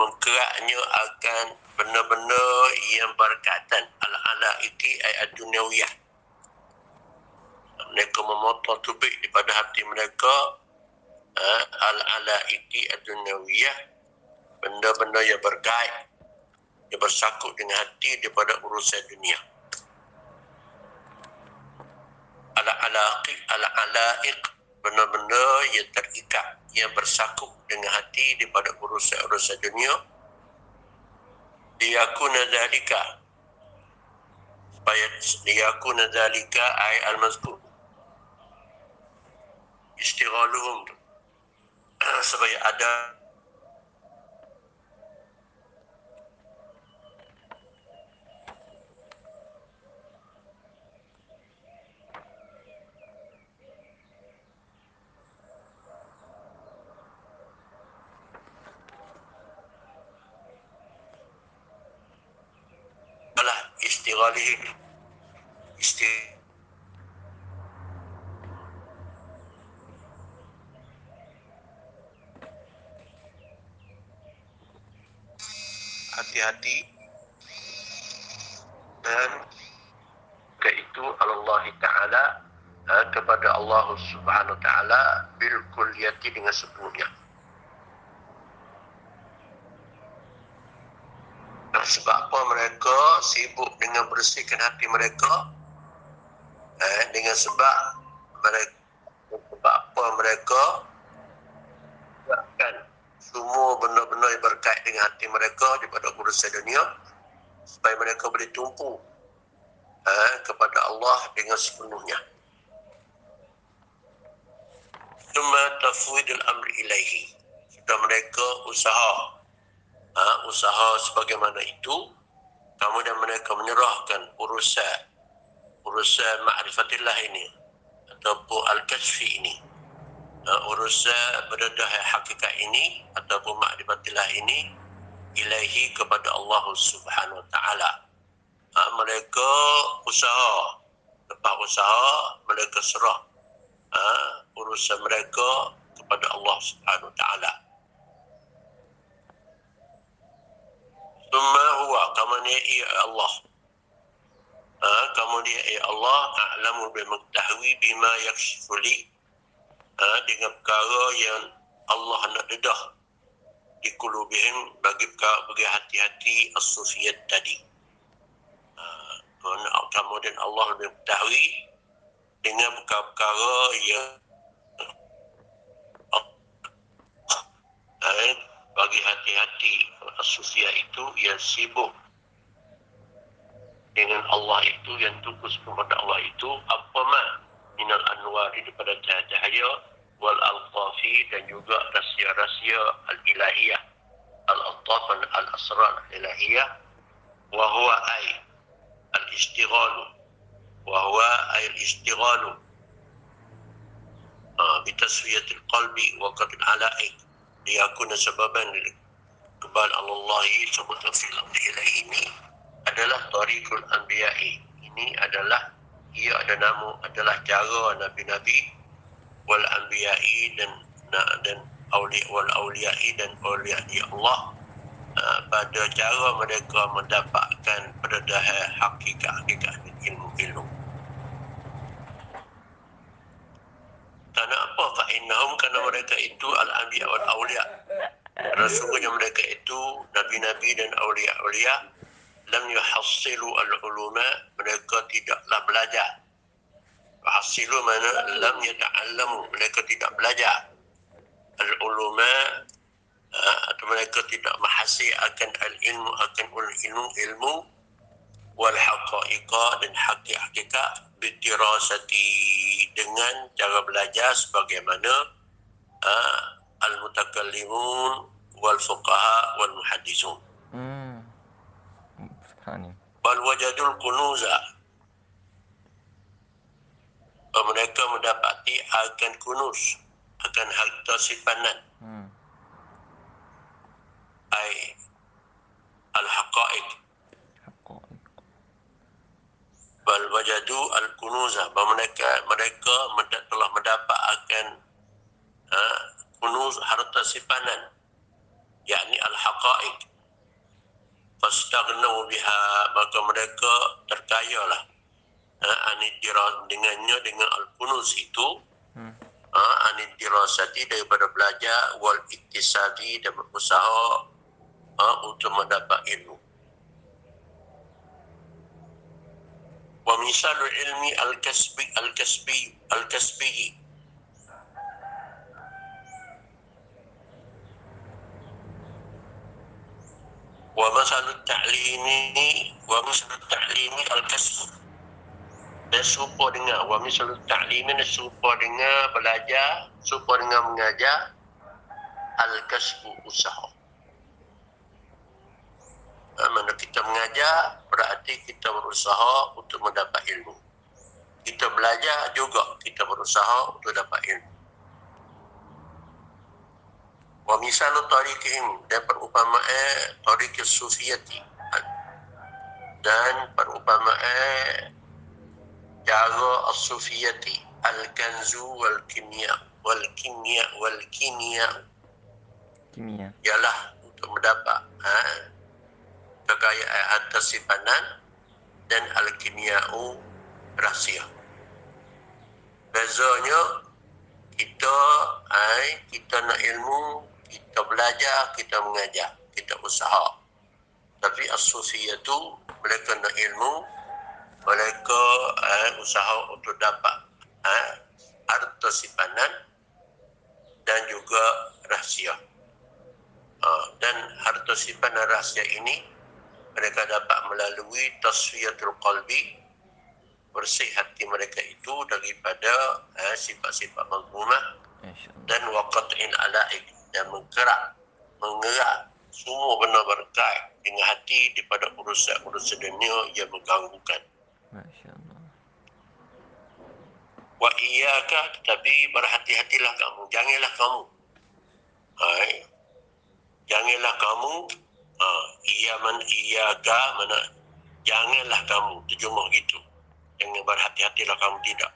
mengkeraknya akan benda-benda yang berkaitan ala-ala iki ayat duniawiyah mereka memotong tubik daripada hati mereka uh, ala-ala iki ad-duniawiyah benda-benda yang berkait yang bersakut dengan hati daripada urusan dunia. Ala-ala ala-alaiq benda-benda yang terikat yang bersakut dengan hati daripada urusan-urusan dunia. Liyakuna dhalika supaya liyakuna dhalika ay al-mazkur. Istighaluhum supaya ada istighalihim hati-hati. Dan ke itu Allah Ta'ala eh, kepada Allah Subhanahu Ta'ala bil kulliyati dengan sepenuhnya. Sebab apa mereka sibuk dengan bersihkan hati mereka eh, dengan sebab mereka sebab apa mereka akan semua benda-benda yang berkait dengan hati mereka daripada urusan dunia supaya mereka boleh tumpu eh, kepada Allah dengan sepenuhnya. Cuma tafwidul amri ilaihi. Sudah mereka usaha. Ha, usaha sebagaimana itu. Kemudian mereka menyerahkan urusan urusan ma'rifatillah ini. Ataupun al-kasfi ini uh, urusan berdah hakikat ini ataupun makrifatillah ini ilahi kepada Allah Subhanahu Wa Taala. Uh, mereka usaha lepas usaha mereka serah uh, urusan mereka kepada Allah Subhanahu Wa Taala. Thumma huwa kamani ya Allah. Uh, kemudian ya Allah a'lamu bimengetahui bima yakshifu li ha, dengan perkara yang Allah nak dedah di kulubihim bagi perkara bagi hati-hati as-sufiyat tadi. Ha, kemudian Allah lebih mengetahui dengan perkara-perkara yang ha, bagi hati-hati sufia itu yang sibuk dengan Allah itu yang tukus kepada Allah itu. Apa ma minal anwar daripada cahaya-cahaya wal alqafi dan juga rahsia-rahsia al-ilahiyah. Al-attaf al-asrar al-ilahiyah. Wa huwa ay al-istighal wa huwa ay al-istighal uh, ah, bitaswiyatil qalbi wa qad ala'i liyakuna sababan kebal Allahi sebut fil ilahi ini adalah tarikul anbiya'i. Ini adalah ia ada nama adalah cara nabi-nabi wal anbiya'i dan dan awliya wal awliya'i dan awliya di Allah ah, pada cara mereka mendapatkan peredahan hakikat-hakikat ini. Karena apa? Fa'innahum kerana mereka itu al-anbiya wal aulia. Rasulnya mereka itu nabi-nabi dan aulia-aulia lam yuhassilu al-uluma mereka tidaklah belajar hasilu mana lam yata'allamu mereka tidak belajar al-ulama uh, atau mereka tidak mahasi akan al-ilmu akan ilmu ilmu wal haqa'iqa dan hakikat bitirasati dengan cara belajar sebagaimana uh, al-mutakallimun wal fuqaha wal muhaddisun hmm. Wal wajadul kunuza. Mereka mendapati akan kunus akan harta simpanan. Hmm. ai al haqaiq bal wajadu al kunuza bahawa mereka mereka telah mendapat akan ha, kunuz harta simpanan yakni al haqaiq. Fastaghnu biha maka mereka terkayalah ha, anidiras dengannya dengan al-kunuz itu hmm. ha, anidirasati daripada belajar wal iktisabi dan berusaha ha, untuk mendapat ilmu wa misalul ilmi al-kasbi al-kasbi al-kasbi ومثل التعليم ومثل التعليم الكسب dan serupa dengan wa misal ta'lim dan serupa dengan belajar serupa dengan mengajar al kasbu usaha ha, mana kita mengajar berarti kita berusaha untuk mendapat ilmu. Kita belajar juga kita berusaha untuk dapat ilmu. Wa misalu tariqihim dan perumpamaan tariq sufiyati. Dan perumpamaan cara as-sufiyati al-kanzu wal kimia wal kimia wal kimia kimia ialah untuk mendapat ha, kekayaan atas simpanan dan al-kimia'u rahsia bezanya kita ai kita nak ilmu kita belajar, kita mengajar, kita usaha. Tapi as-sufiyah tu mereka nak ilmu, mereka eh, usaha untuk dapat eh, harta simpanan dan juga rahsia. Uh, dan harta simpanan rahsia ini mereka dapat melalui tasfiyatul qalbi bersih hati mereka itu daripada eh, sifat-sifat mazmumah dan waqat'in alaik dan menggerak, menggerak semua benda berkait dengan hati daripada urusan-urusan dunia yang mengganggukan. Wa iyaka tetapi berhati-hatilah kamu. Janganlah kamu. Hai. Janganlah kamu. Ha, iya man iyaka mana. Janganlah kamu. Terjemah gitu. Jangan berhati-hatilah kamu tidak.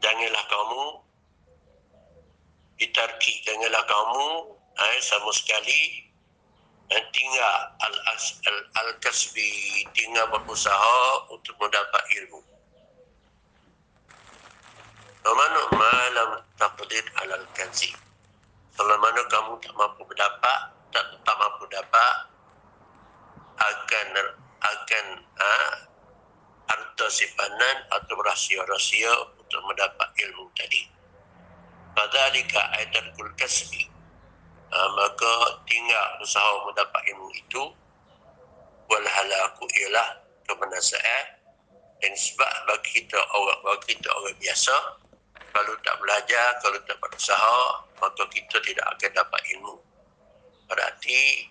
Janganlah kamu ditarki janganlah kamu eh, sama sekali eh, tinggal al al kasbi tinggal berusaha untuk mendapat ilmu Mana malam taqdir alal kanzi Kalau mana kamu tak mampu mendapat tak, tak mampu dapat akan akan ha, harta simpanan atau rahsia-rahsia untuk mendapat ilmu tadi. Fadzalika aidatul kasbi. Uh, maka tinggal usaha mendapat ilmu itu. Wal halaku ialah kebenasaan dan sebab bagi kita orang bagi kita orang biasa kalau tak belajar kalau tak berusaha maka kita tidak akan dapat ilmu. Berarti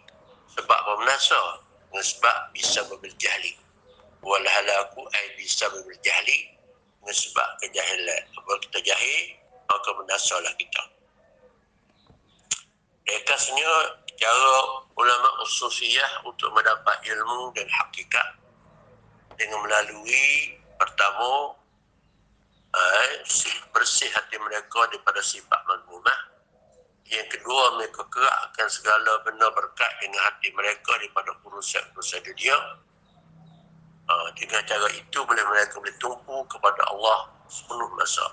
sebab bermenasa sebab bisa berjahli wal halaku ai bisa berjahli dengan sebab kejahilan apa kita jahil maka menasalah kita. Rekasnya cara ulama usufiyah untuk mendapat ilmu dan hakikat dengan melalui pertama eh, bersih hati mereka daripada sifat mazmumah yang kedua mereka kerakkan segala benda berkat dengan hati mereka daripada urusan-urusan dunia uh, dengan cara itu boleh mereka boleh tumpu kepada Allah sepenuh masa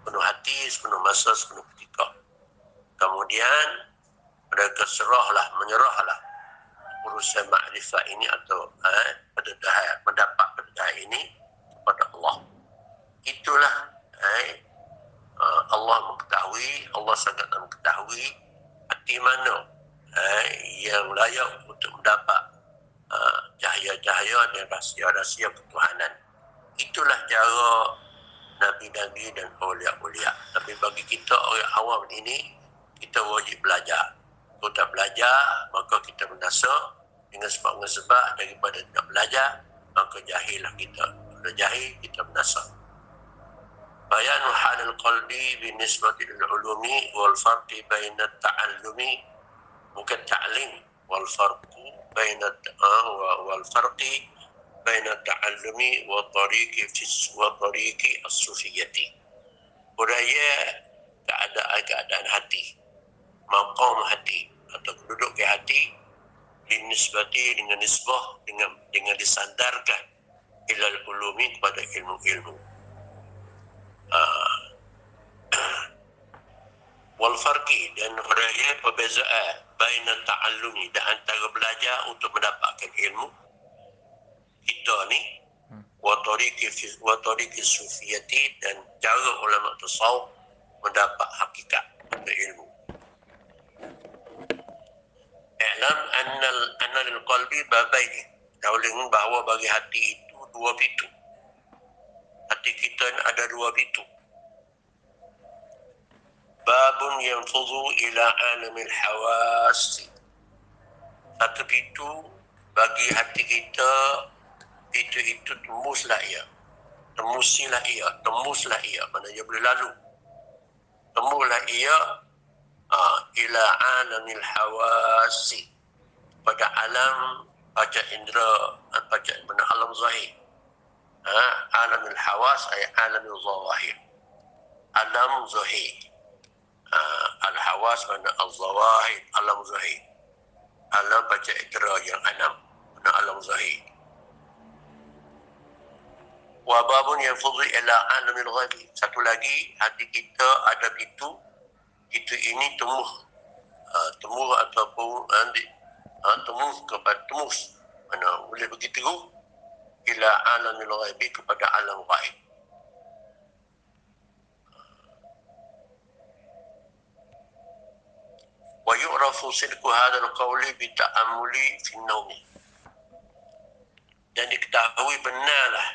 sepenuh hati, sepenuh masa, sepenuh ketika. Kemudian mereka serahlah, menyerahlah urusan makrifat ini atau eh, pendedahan, mendapat pendedahan ini kepada Allah. Itulah eh, uh, Allah mengetahui, Allah sangat mengetahui hati mana eh, yang layak untuk mendapat uh, cahaya-cahaya dan rahsia-rahsia ketuhanan. Itulah cara Nabi-Nabi dan Ulia-Ulia. Tapi bagi kita orang awam ini, kita wajib belajar. Kalau tak belajar, maka kita menasa dengan sebab-sebab daripada tidak belajar, maka jahillah kita. Kalau jahil, kita menasa Bayan hal al-qalbi binisbati al-ulumi wal farqi baina ta'allumi bukan ta'lim wal farqu baina wal farqi بين التعلم وطريق وطريق الصوفية budaya keadaan keadaan hati maqam hati atau duduk ke hati nisbati dengan nisbah dengan dengan disandarkan ilal ulumi kepada ilmu-ilmu. Uh, wal farqi dan raya perbezaan baina ta'allumi dan antara belajar untuk mendapatkan ilmu. Kita ni hmm. wa tariqi wa tariqi sufiyati dan cara ulama tasawuf mendapat hakikat ilmu. I'lam anna anna lil qalbi babain tahu bahawa bagi hati itu dua pintu hati kita ada dua pintu. Babun yang fuzu ila alamil hawas. Satu pintu bagi hati kita itu itu tembuslah ia. Tembusilah ia tembuslah ia. Mana dia boleh lalu. Tembuhlah ia uh, ila alamil hawasi pada alam pajak indera pajak mana alam zahir uh, alamil hawas ay alamil zahir alam zahir. Uh, al hawas mana al zawahir alam zahir. Alam pajak indera yang enam mana alam zahir. Wababun yang fudhi ila alamil ghadi satu lagi hati kita ada itu itu ini temuh. Uh, temuh ataupun andi uh, temuh kepada temuh. Mana boleh begitu ila alamil ghaibi kepada alam ghaib. Wa yu'rafu sidqu hadha al-qawli bi ta'ammuli fi an-nawm dan diketahui benarlah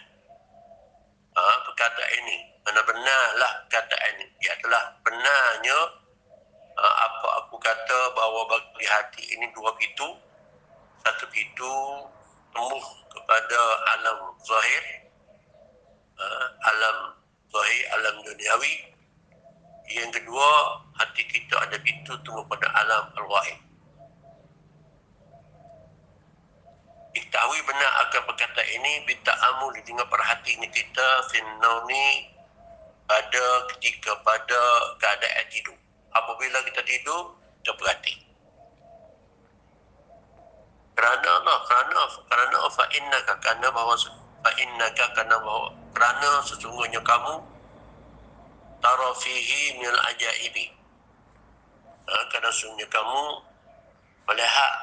ha, perkataan ini. Benar-benarlah perkataan ini. Ia adalah benarnya ha, apa aku kata bahawa bagi hati ini dua pintu. Satu pintu tembus kepada alam zahir ha, alam zahir alam duniawi. Yang kedua hati kita ada pintu tembus pada alam diketahui benar akan perkata ini bita amul dengan perhatian kita finnaumi pada ketika pada keadaan tidur. Apabila kita tidur kita perhati kerana Allah kerana kerana fa innaka kerana bahawa fa innaka kerana bahawa kerana sesungguhnya kamu tara fihi min ajaibi. Ha, kerana sesungguhnya kamu melihat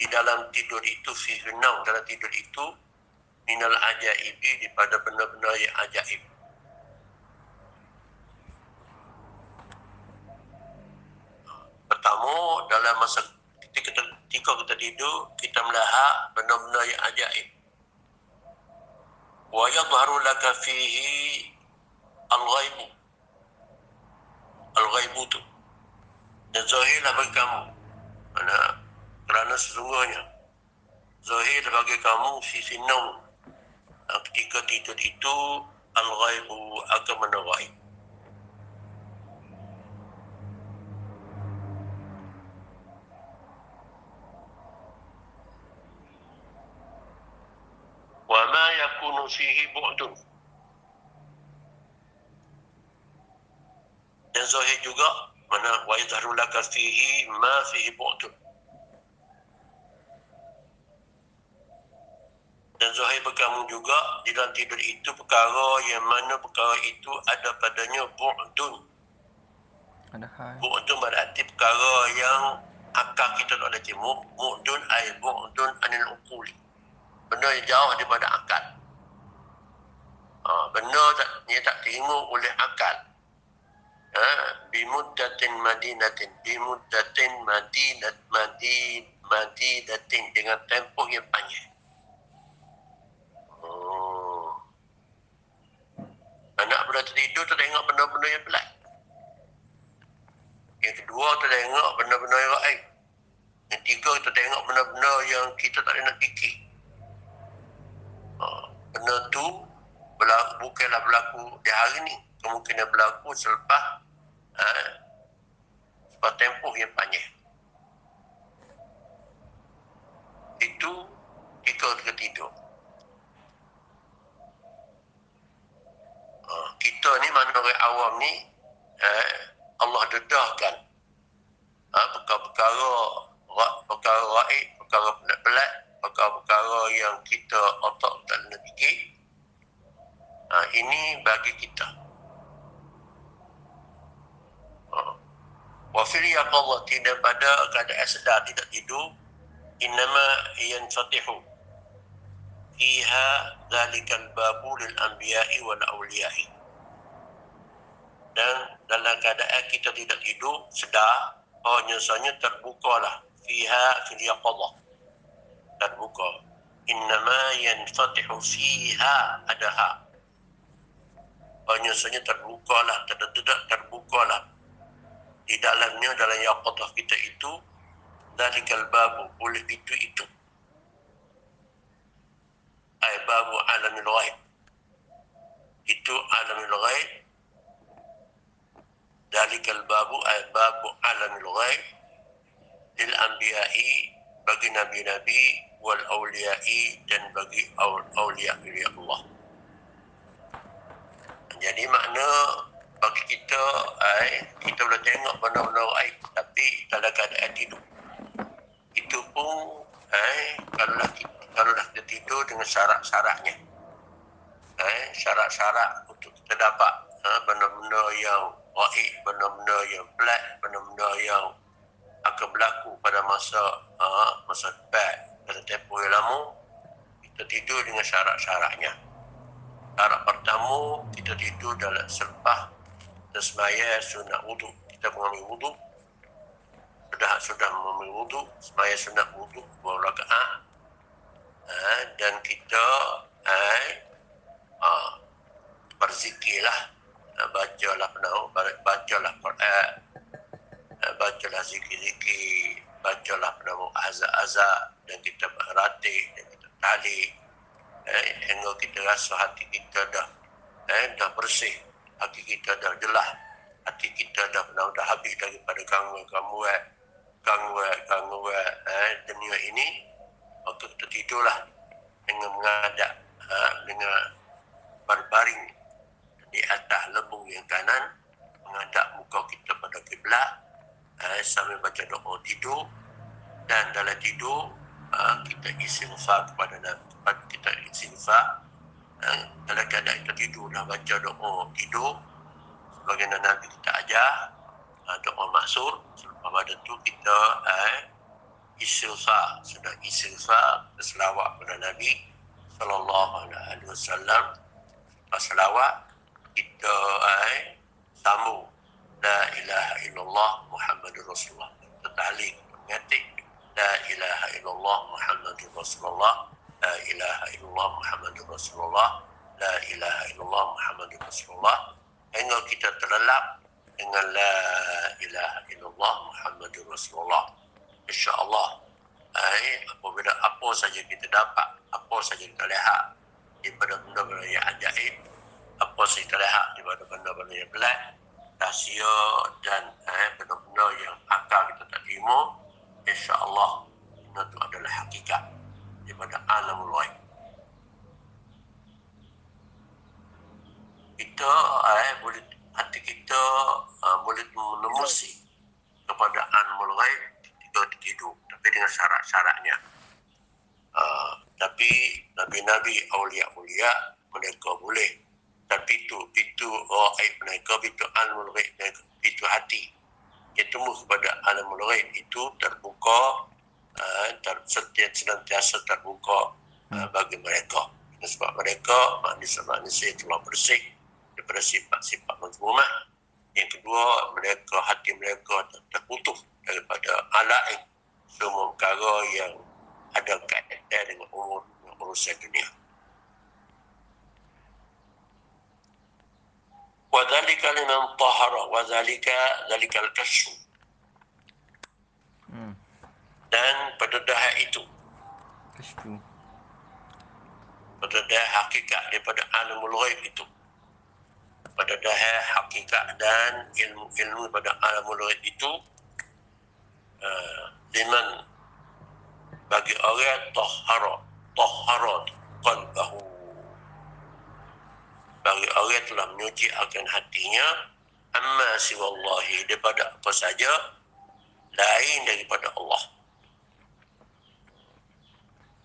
di dalam tidur itu fi naum dalam tidur itu minal ajaibi daripada benda-benda yang ajaib. Pertama dalam masa ketika kita, kita tidur kita melihat benda-benda yang ajaib. Wa yadhharu laka fihi al-ghaibu. Al-ghaibu tu. Dan zahirlah bagi kamu. Mana? Kerana sesungguhnya. Zahir bagi kamu sisi naum ketika tidur itu al-ghaibu akan menerai wa ma yakunu fihi bu'dun dan zahir juga mana wa yadharu laka fihi ma fihi bu'dun dan Zuhair berkamu juga di dalam tidur itu perkara yang mana perkara itu ada padanya bu'dun. Bu'dun berarti perkara yang akal kita tak ada timur. Bu'dun ay bu'dun anil ukuli. Benda yang jauh daripada akal. Ha, benda tak, dia tak tengok oleh akal. Ha, bimuddatin madinatin. Bimuddatin madinat madin madinatin dengan tempoh yang panjang. Anak pernah tertidur tengok benda-benda yang pelat. Yang kedua tu tengok benda-benda yang baik. Yang tiga tu tengok benda-benda yang kita tak nak fikir. Ha, benda tu berlaku, bukanlah berlaku di hari ni. Kemungkinan berlaku selepas ha, selepas tempoh yang panjang. Itu kita tidur. Ah, kita ni mana orang awam ni eh, Allah dedahkan ha, perkara-perkara perkara raib, perkara pelat-pelat, perkara-perkara yang kita otak tak nak fikir. Ha, ini bagi kita. Ha. Wa fil yaqadha tidak pada keadaan sedar tidak tidur. Innama yanfatihu fiha dhalikal babu lil anbiya'i wal awliya'i. Dan dalam keadaan kita tidak tidur sedar hanya saja terbukalah. Fiha fil yaqadha terbuka. Innama yanfatihu fiha adaha hanya saja terbukalah tidak terbukalah. Di dalamnya dalam yaqadha kita itu dari babu boleh itu itu. Ay babu alamil ghaib. Itu alamil ghaib. Dalikal babu ay babu alamil ghaib. Lil anbiya'i bagi nabi-nabi wal awliya'i dan bagi awliya awliya Allah jadi makna bagi kita ay, kita boleh tengok benda-benda gaib tapi dalam keadaan tidur. Itu pun eh, kalau dah kalau dah kita tidur dengan syarat-syaratnya. Eh, syarat-syarat untuk kita dapat eh, benda-benda yang waib, benda-benda yang pelat, benda-benda yang akan berlaku pada masa eh, masa depan pada tempoh yang lama kita tidur dengan syarat-syaratnya syarat pertama kita tidur dalam selepas tersemaya sunat wuduk kita mengambil wuduk sudah sudah mengambil wuduk semaya sunat wuduk dua rakaat. Ha, dan kita eh, ha, berzikirlah ha, bacalah penau bacalah Quran ha, bacalah zikir-zikir bacalah penau azab-azab dan kita berhati dan kita tali eh, hingga kita rasa hati kita dah eh, dah bersih. Hati kita dah jelas hati kita dah dah, dah habis daripada gangguan-gangguan gangguan gangguan eh, dunia ini. Waktu kita tidurlah dengan mengadap ha, dengan berbaring di atas lembung yang kanan mengadap muka kita pada kiblat eh, sambil baca doa tidur. Dan dalam tidur ha, kita istighfar kepada Nabi kita istighfar eh, dalam keadaan kita tidur dah baca doa tidur sebagaimana Nabi kita ajar ha, doa maksud pada tu kita eh, istighfar sudah istighfar berselawat kepada Nabi sallallahu alaihi wasallam. Berselawat kita eh, sambung la ilaha illallah muhammadur rasulullah. Tertalik mengatik la ilaha illallah muhammadur rasulullah. La ilaha illallah muhammadur rasulullah. La ilaha illallah muhammadur rasulullah. Hingga kita terlelap dengan la ilaha illallah Muhammadur Rasulullah. Insyaallah. Eh apabila apa saja kita dapat apa saja kita lihat daripada benda-benda yang ajaib apa saja kita lihat daripada benda-benda yang belat rahsia dan eh, benda-benda yang akal kita tak terima insyaallah itu adalah hakikat daripada alam ghaib. Kita eh, boleh hati kita uh, boleh menemusi kepada anmul ghaib ketika tidur tapi dengan syarat-syaratnya. Uh, tapi nabi-nabi awliya-awliya mereka boleh. Tapi itu itu ghaib mereka itu anmul ghaib itu hati dia tumbuh kepada alamul ghaib itu terbuka uh, ter, setiap senantiasa terbuka uh, bagi mereka sebab mereka manusia-manusia telah bersih daripada sifat-sifat mazmumah. Yang kedua, mereka hati mereka terputus daripada alaik semua perkara yang ada kaitan dengan umur urusan dunia. وذلك لمن طهر وذلك ذلك الكشف dan pada dahak itu pada dahak hakikat daripada alamul ghaib itu pada dahil hakikat dan ilmu-ilmu pada alam murid itu uh, liman bagi orang tahara tahara qalbahu bagi orang yang telah menyuci akan hatinya amma siwallahi daripada apa saja lain daripada Allah.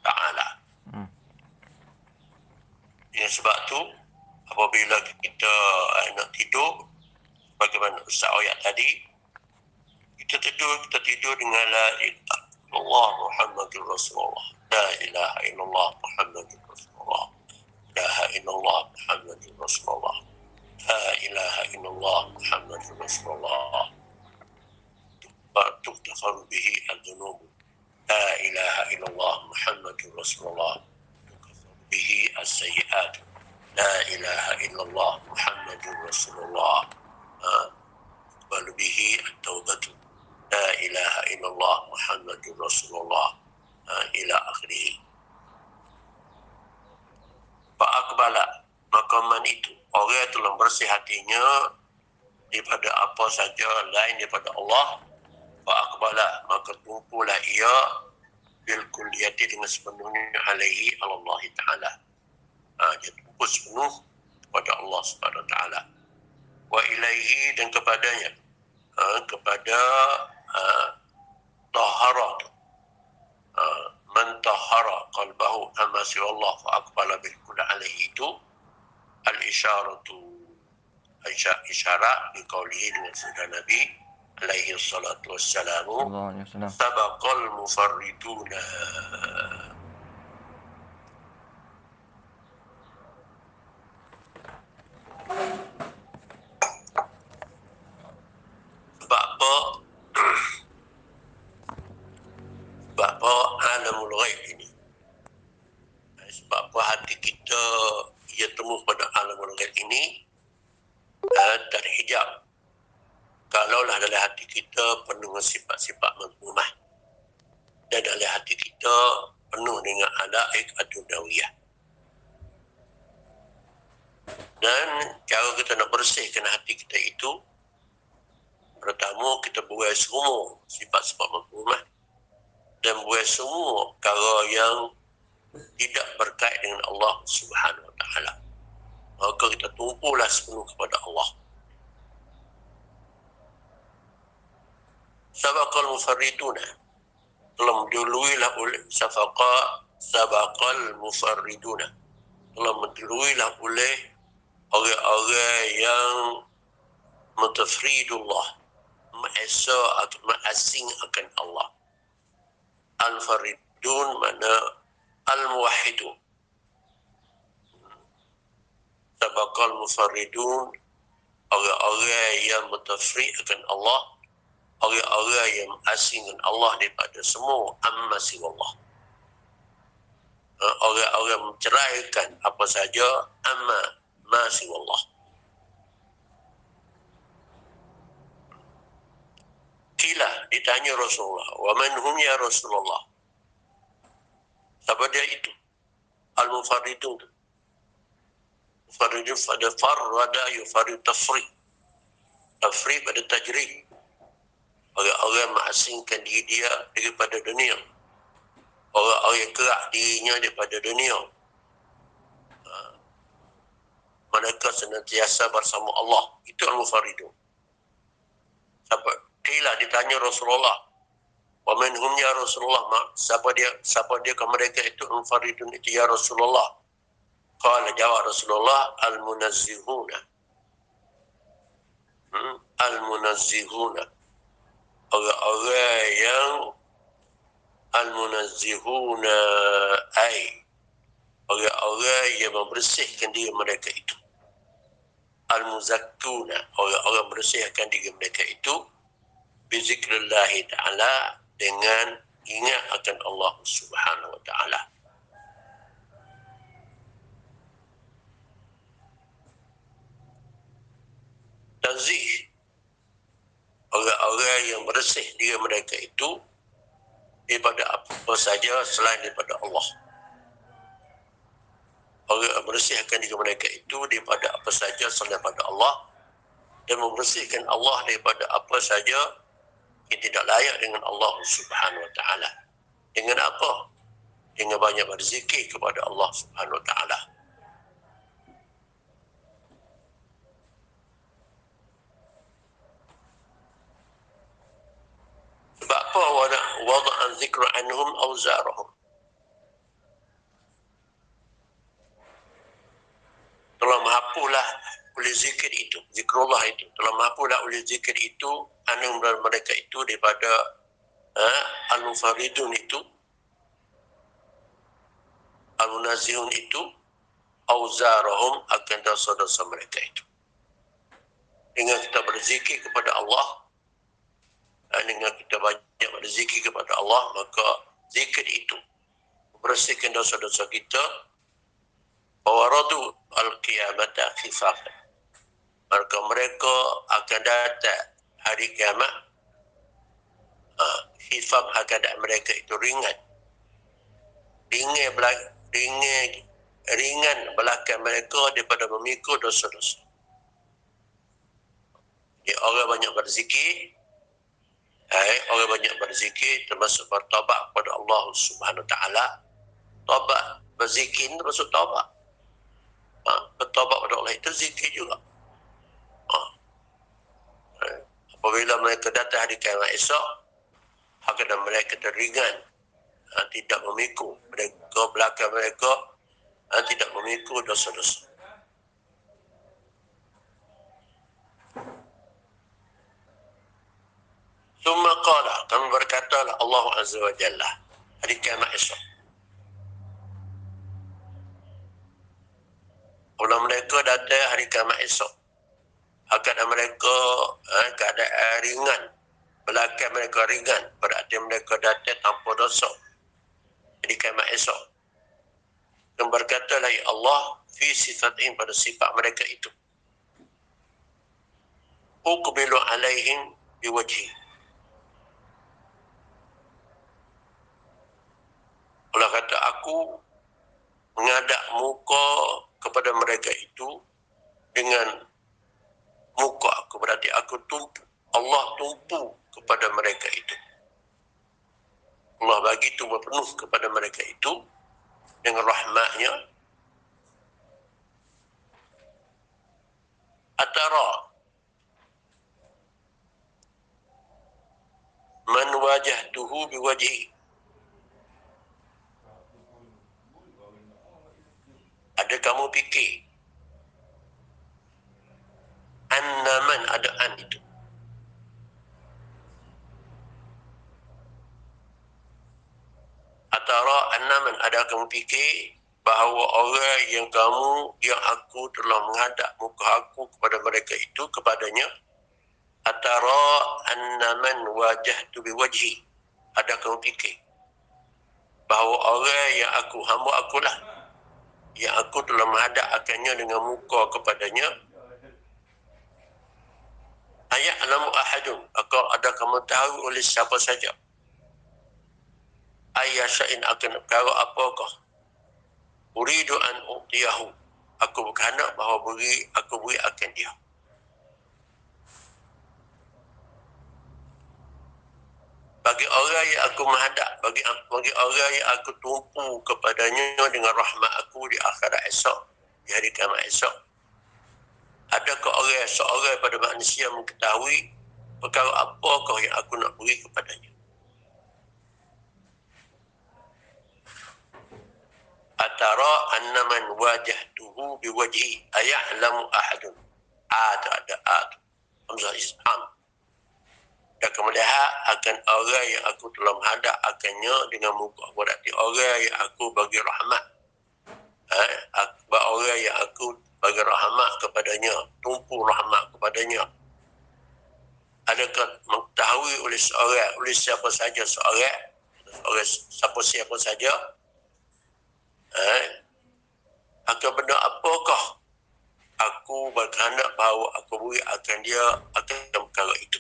Ta'ala. Hmm. Ya, sebab tu apabila kita eh, nak tidur bagaimana Ustaz Oyak tadi kita tidur kita tidur dengan la ilaha illallah muhammadur rasulullah. La ilaha illallah muhammadur rasulullah. La ilaha illallah Muhammadur Rasulullah la ilaha illallah Muhammadur Rasulullah تغتفر به الذنوب. لا إله إلا الله محمد رسول الله. تغفر به السيئات. لا إله إلا الله محمد رسول الله. تقبل به التوبة. لا إله إلا الله محمد رسول الله. إلى آخره. Pak Akbala man itu orang itu bersih hatinya daripada apa saja lain daripada Allah Pak Akbala maka tumpulah ia bil kulliyati dengan sepenuhnya alaihi Allah Ta'ala. Ha, dia tumpul sepenuh kepada Allah Subhanahu Wa Ta'ala. Wa ilaihi dan kepadanya. Ha, kepada ha, taharah ha, man tahara qalbahu amma siwa Allah fa'akbala bil kulli alaihi itu al-isyaratu isyarat di kaulihi dengan sudah Nabi alaihi salatu wassalamu sabaqal mufarriduna sebab apa sebab apa alamul ghaib ini sebab apa hati kita ia temu pada alamul ghaib ini dan terhijab kalaulah dalam hati kita penuh dengan sifat-sifat mazmumah dan dalam hati kita penuh dengan alaik adunawiyah dan cara kita nak bersihkan hati kita itu pertama kita buai semua sifat-sifat mazmumah dan buai semua perkara yang tidak berkait dengan Allah Subhanahu Wa Taala. Maka kita tumpulah sepenuh kepada Allah. sabaqal mufarriduna telah menduluilah oleh safaqa sabaqal mufarriduna telah menduluilah oleh orang-orang yang mutafridullah ma'asa atau ma'asing akan Allah al-faridun mana al-muwahidun sabaqal mufarridun orang-orang yang mutafrid akan Allah orang-orang yang asing dengan Allah daripada semua amma siwallah. Eh, orang-orang menceraikan apa saja amma ma siwallah. Kila ditanya Rasulullah, wa man hum ya Rasulullah? Siapa dia itu? Al-Mufarridun. Mufarridun pada farrada yufarid tafri. Tafri pada tajri orang-orang mengasingkan diri dia daripada dunia orang-orang yang kerak dirinya daripada dunia ha. mereka senantiasa bersama Allah itu al-mufaridun siapa kila ditanya Rasulullah. Wa min hum ya Rasulullah? Siapa dia siapa dia ke mereka itu? Al-mufaridun itu ya Rasulullah. Qala jawab Rasulullah al-munazzihuna. Hmm? al-munazzihuna. Orang-orang yang al-munazzihuna ai orang-orang yang membersihkan diri mereka itu. Al-muzakkuna orang-orang membersihkan diri mereka itu bizikrillah ta'ala dengan ingat akan Allah subhanahu wa ta'ala. Tanzih orang-orang yang bersih diri mereka itu daripada apa saja selain daripada Allah. Orang yang bersihkan diri mereka itu daripada apa saja selain daripada Allah. Dan membersihkan Allah daripada apa saja yang tidak layak dengan Allah Subhanahu Wa Taala. Dengan apa? Dengan banyak berzikir kepada Allah Subhanahu Wa Taala. Sebab apa wada'an zikru anhum awzarahum. telah menghapuslah oleh zikir itu zikrullah itu. Telah menghapuslah oleh zikir itu anu mereka itu daripada ha, al-mufaridun itu al-munazihun itu auzarahum akan dosa-dosa mereka itu. Dengan kita berzikir kepada Allah dengan kita banyak berzikir kepada Allah maka zikir itu bersihkan dosa-dosa kita. Wawaradu al-qiyamata khifafan maka mereka akan datang hari kiamat uh, khifaf akan datang mereka itu ringan ringan belakang ringan ringan belakang mereka daripada memikul dosa-dosa jadi orang banyak berzikir eh, orang banyak berzikir termasuk bertobat kepada Allah Subhanahu Taala. Tobat berzikir termasuk tobat. Ha, bertobat kepada Allah itu zikir juga. Ha. Eh, apabila mereka datang hari kiamat esok, akan mereka teringan ha, tidak memikul mereka belakang mereka ha, tidak memikul dosa-dosa. Tumma qala kami berkata Allah Azza wa Jalla hari kiamat esok. Kalau mereka datang hari kiamat esok, akan mereka eh, keadaan ringan, belakang mereka ringan, berarti mereka datang tanpa dosa. Hari kiamat esok. Dan berkata lagi Allah fi sifatihim pada sifat mereka itu. Uqbilu alaihim biwajhih Allah kata aku mengadak muka kepada mereka itu dengan muka aku berarti aku tumpu. Allah tumpu kepada mereka itu. Allah bagi tumpu penuh kepada mereka itu dengan rahmatnya. Atara. Man wajahtuhu biwajhi. Ada kamu fikir annaman ada an itu. Atara annaman ada kamu fikir bahawa orang yang kamu yang aku telah menghadap muka aku kepada mereka itu kepadanya atara annaman wajah tu biwajhi. Ada kamu fikir bahawa orang yang aku hamba akulah yang aku telah menghadap akannya dengan muka kepadanya ayat alamu ahadun. Aku ada kamu tahu oleh siapa saja. Ayat sya'in akan perkara apakah uridu an u'tiyahu. Aku berkehendak bahawa beri aku beri akan dia. Bagi orang yang aku menghadap bagi bagi orang yang aku tumpu kepadanya dengan rahmat aku di akhirat esok di hari kiamat esok adakah orang seorang pada manusia mengetahui perkara apakah yang aku nak beri kepadanya. Atara annaman wajahtuhu biwajhi aya'lamu ahadun. Ada ada ada Hamzah Isham dan kemudian akan orang yang aku telah menghadap akannya dengan muka berarti orang yang aku bagi rahmat. Eh, orang yang aku bagi rahmat kepadanya tumpu rahmat kepadanya. Adakah mengetahui oleh seorang oleh siapa saja seorang oleh siapa siapa saja eh, akan benda apakah aku berkehendak bahawa aku beri akan dia akan perkara itu?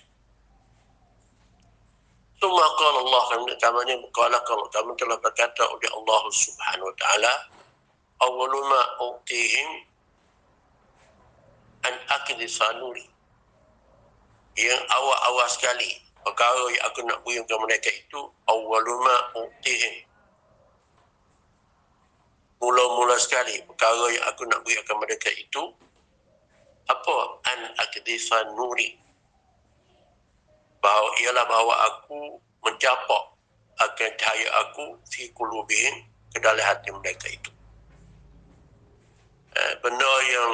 Tumma qala Allah kamanya qala kalau kami telah berkata oleh Allah Subhanahu wa taala awwalu ma utihim an akdi sanuri yang awal-awal sekali. Perkara yang aku nak beri kepada mereka itu awwalu ma utihim mula-mula sekali perkara yang aku nak beri kepada mereka itu apa? An akdi sanuri bahawa ialah bahawa aku mencapak akan cahaya aku fi kulubihim ke dalam hati mereka itu. eh, benda yang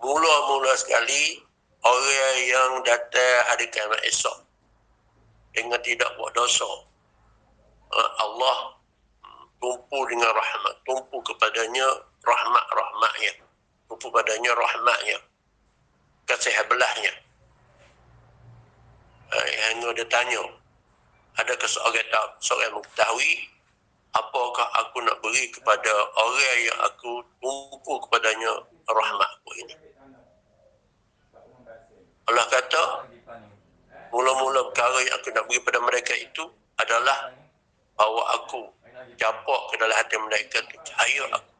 mula-mula sekali orang yang datang hari kiamat esok dengan tidak buat dosa eh, Allah tumpu dengan rahmat tumpu kepadanya rahmat-rahmatnya tumpu padanya rahmatnya kasih belahnya. Eh, yang dia tanya adakah seorang tak seorang mengetahui apakah aku nak beri kepada orang yang aku tumpu kepadanya rahmat aku ini Allah kata mula-mula perkara yang aku nak beri pada mereka itu adalah bahawa aku capak ke dalam hati mereka tu cahaya aku.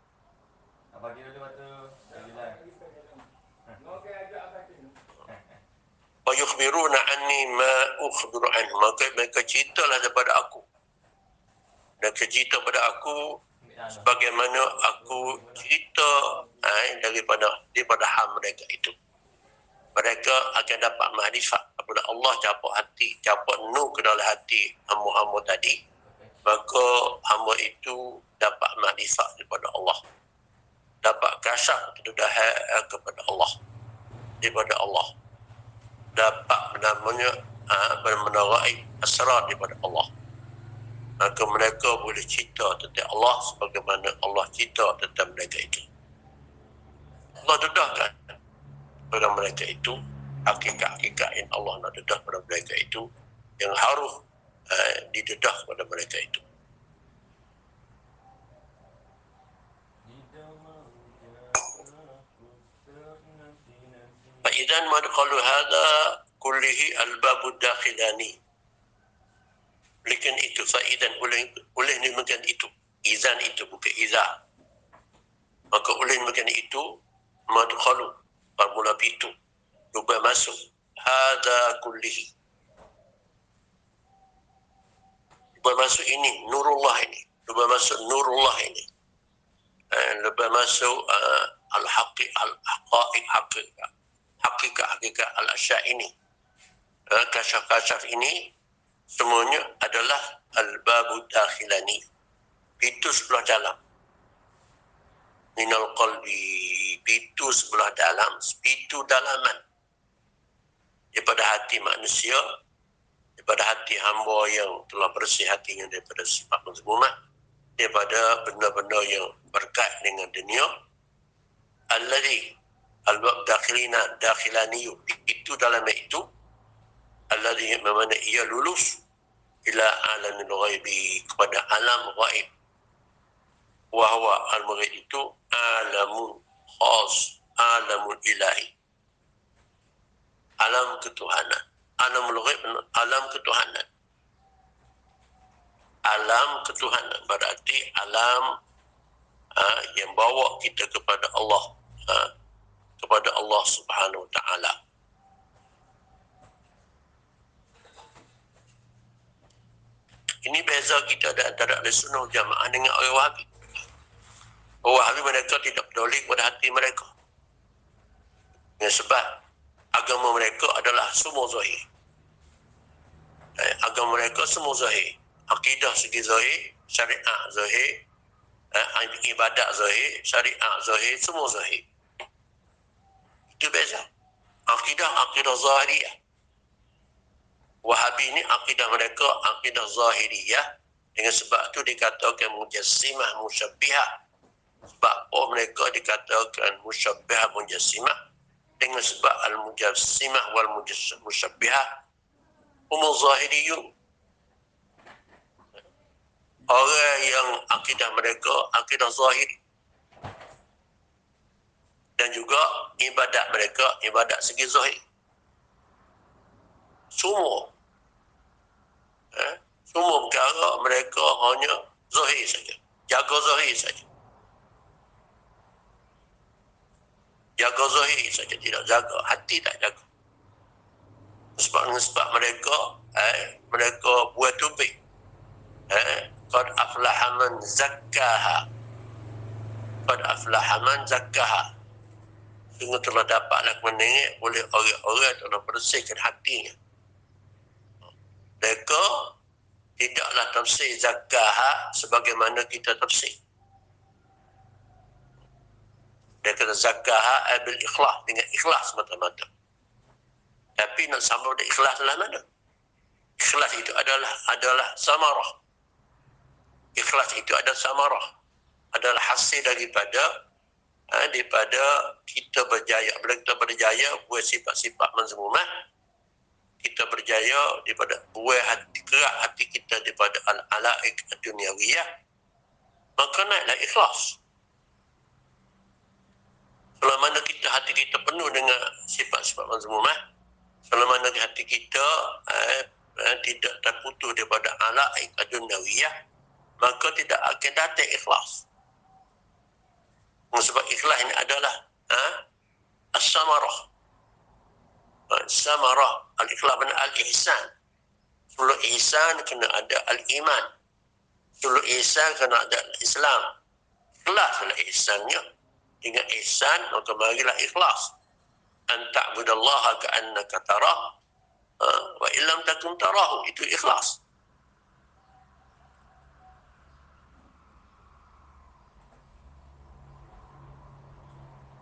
Wa yukhbiruna anni ma ukhbiru an maka mereka ceritalah daripada aku. Dan cerita pada aku sebagaimana aku cerita eh, daripada daripada hal mereka itu mereka akan dapat makrifat apabila Allah capuk hati, capuk nur ke dalam hati hamba-hamba tadi, maka hamba itu dapat makrifat daripada Allah. Dapat kasyaf kedudukan kepada Allah. Daripada Allah. Dapat namanya ha, menerai asrar daripada Allah. Maka mereka boleh cerita tentang Allah sebagaimana Allah cerita tentang mereka itu. Allah dedahkan pada mereka itu hakikat-hakikat yang Allah nak dedah pada mereka itu yang harus eh, didedah pada mereka itu. Fa'idhan madkhalu hadha kullihi albabu dakhilani. Itu fa'idhan boleh, oleh ni makan itu. Izan itu bukan izah Maka oleh makan itu Madkhalu formula pintu. Lubang masuk. Hada kullihi. Lubang masuk ini nurullah ini. Lubang masuk nurullah ini. Eh, lubang masuk uh, al-haqi al-haqaiq haqiqah. Hakikat hakikat al-asya ini. Uh, kasyaf-kasyaf ini semuanya adalah al-babu dakhilani. Pintu sebelah dalam minal qalbi pintu sebelah dalam pintu dalaman. Daripada hati manusia daripada hati hamba yang telah bersih hatinya daripada sifat mazmumah daripada benda-benda yang berkait dengan dunia. Alladhi albab dakhilina dakhilani itu dalam itu alladhi memana ia lulus ila alamil ghaibi kepada alam ghaib wahwa al-murid itu alamun khas alamun ilahi. Alam ketuhanan. Alam ghaib alam ketuhanan. Alam ketuhanan berarti alam uh, yang bawa kita kepada Allah uh, kepada Allah Subhanahu wa taala. Ini beza kita antara ahli sunnah jamaah dengan orang wahabi Wahabi mereka tidak peduli pada hati mereka. Dengan sebab agama mereka adalah semua zahir. Eh, agama mereka semua zahir. Akidah segi zahir, syariah zahir, eh, ibadat zahir, syariah zahir, semua zahir. Itu beza. Akidah, akidah zahiriyah. Wahabi ini akidah mereka, akidah zahiriyah. Dengan sebab itu dikatakan mujassimah, musyabbihah sebab oh mereka dikatakan musyabbih mujassimah dengan sebab al mujassimah wal musyabbihah umul zahiriyun orang yang akidah mereka akidah zahiri dan juga ibadat mereka ibadat segi zahir. Semua. Eh, semua perkara mereka hanya zahir saja. Jaga zahir saja jaga zahir saja tidak jaga. Hati tak jaga. Sebab sebab mereka eh, mereka buat tubik eh, qad aflaha man zakkaha. Qad aflaha man zakkaha. Sungguh telah dapatlah menengok oleh orang-orang telah bersihkan hatinya. Mereka tidaklah tafsir zakkaha sebagaimana kita tafsir dia kata zakah bil ikhlas. Dengan ikhlas mata-mata tapi nak sambung dengan ikhlas dalam mana? Ikhlas itu adalah adalah samarah. Ikhlas itu adalah samarah. Adalah hasil daripada ha, daripada kita berjaya. Bila kita berjaya buat sifat-sifat mazmumah kita berjaya daripada buat hati kerak hati kita daripada al-alaik dunyawiyah maka naiklah ikhlas kalau mana kita hati kita penuh dengan sifat-sifat mazmumah kalau mana hati kita eh, eh, tidak terputus daripada alaik dunyawiyah maka tidak akan datang ikhlas sebab ikhlas ini adalah ha, as-samarah. Samarah, al-ikhlas benar al-ihsan. Sebelum ihsan kena ada al-iman. Sebelum ihsan kena ada al-islam. Ikhlas adalah ihsannya Dengan ihsan, maka marilah ikhlas. An ta'budallaha ka'annaka tarah. Ha, wa illam takun tarahu. Itu ikhlas.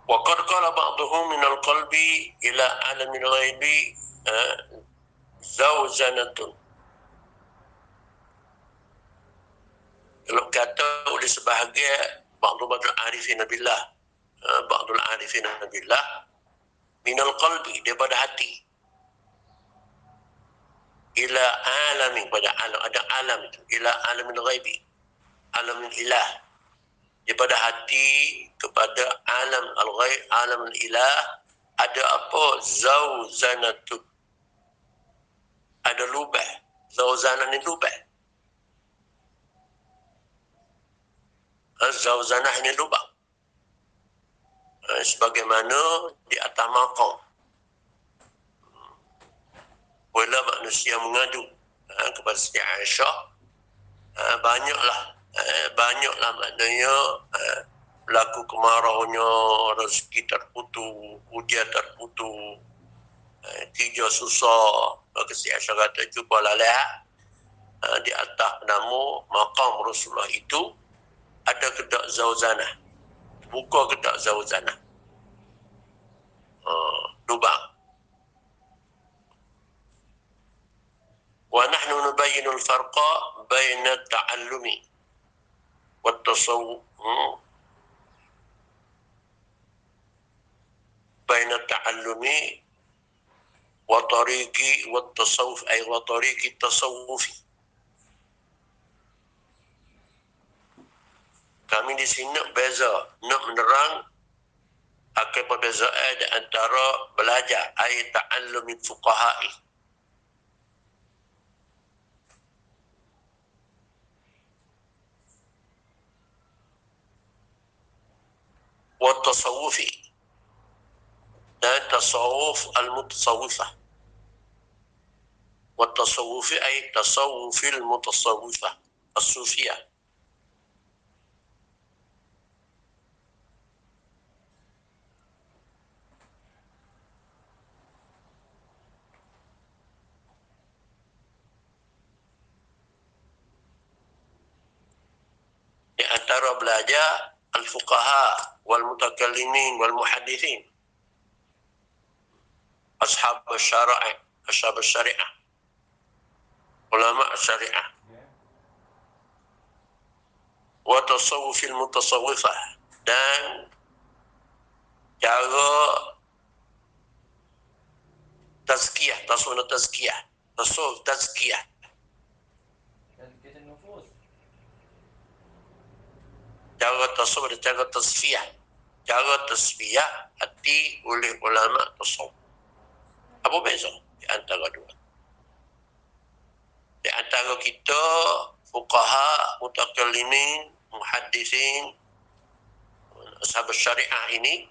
وقد قال بعضهم من القلب إلى عالم الغيب زوزنة Kalau kata oleh sebahagian Ba'du Badul Arifin Nabilah Ba'dul Arifin Nabilah Minal qalbi daripada hati. Ila alamin pada alam Ada alam itu. Ila alamin ghaibi Alamin ilah. Daripada hati kepada alam al-ghaib alam al-ilah ada apa? Zauzanatu ada lubah zauzanah ni lubah zauzanah ni lubang sebagaimana di atas maqam. Bila manusia mengadu kepada Siti Aisyah. Banyaklah Eh, banyaklah maknanya eh, berlaku kemaraunya, rezeki terputu, ujian terputu, eh, tiga susah, maka si Aisyah kata, cuba lalai eh, di atas penamu makam Rasulullah itu ada kedak zauzanah. Buka kedak zauzanah. Uh, lubang. ونحن نبين الفرق بين التعلم والتصوف بين التعلم وطريق والتصوف أي وطريق التصوف kami di sini nak beza, nak menerang akan perbezaan di antara belajar ayat ta'allumi fuqaha'i. والتصوفي لا تصوف المتصوفة والتصوفي أي تصوف المتصوفة الصوفية di antara belajar al-fuqaha والمتكلمين والمحدثين أصحاب الشرائع أصحاب الشريعة علماء الشريعة وتصوف المتصوفة dan cara tazkiyah, tasawuf tazkiyah, tasawuf tazkiyah cara dan cara tasfiyah. Cara tasfiyah hati oleh ulama tasawuf. Apa beza di antara dua? Di antara kita, fuqaha, mutakalimin, muhaddisin, sahabat syariah ini,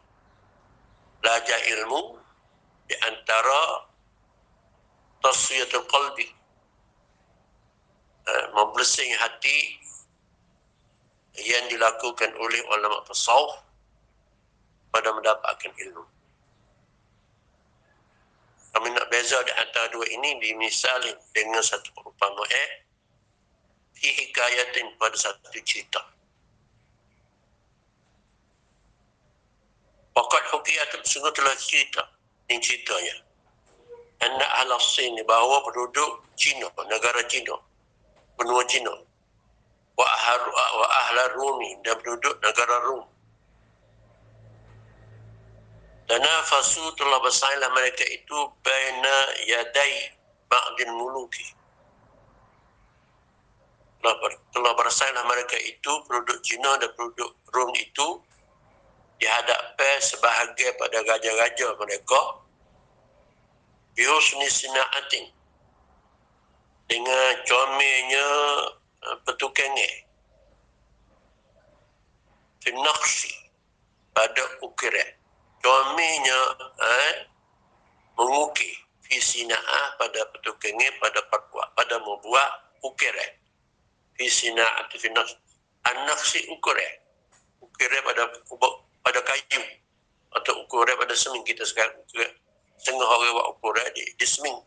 belajar ilmu di antara tasfiyatul qalbi, eh, membersih hati yang dilakukan oleh ulama tasawuf pada mendapatkan ilmu. Kami nak beza di antara dua ini dimisali dengan satu perumpamaan di hikayatin pada satu cerita. Fakat Hukiyah sungguh telah cerita. Ini ceritanya. Anak ahla Sin ni bahawa penduduk Cina, negara Cina, benua Cina. Wa, ahla Rumi dan penduduk negara Rum. Dan fasu telah bersainglah mereka itu baina yadai ba'dil muluki. Telah, bersainglah mereka itu penduduk Cina dan penduduk Rum itu dihadapi sebahagian pada gajah-gajah mereka bihusni sina'atin dengan comelnya petukangnya finaksi pada ukiran. Comelnya eh, mengukir fisina'ah pada petukangnya pada perbuat pada membuat ukiran. Fisina'ah finaksi anaksi ukiran. Ukiran pada pada kayu. Atau ukuran pada semin. Kita sekarang setengah orang buat ukuran di, di semin.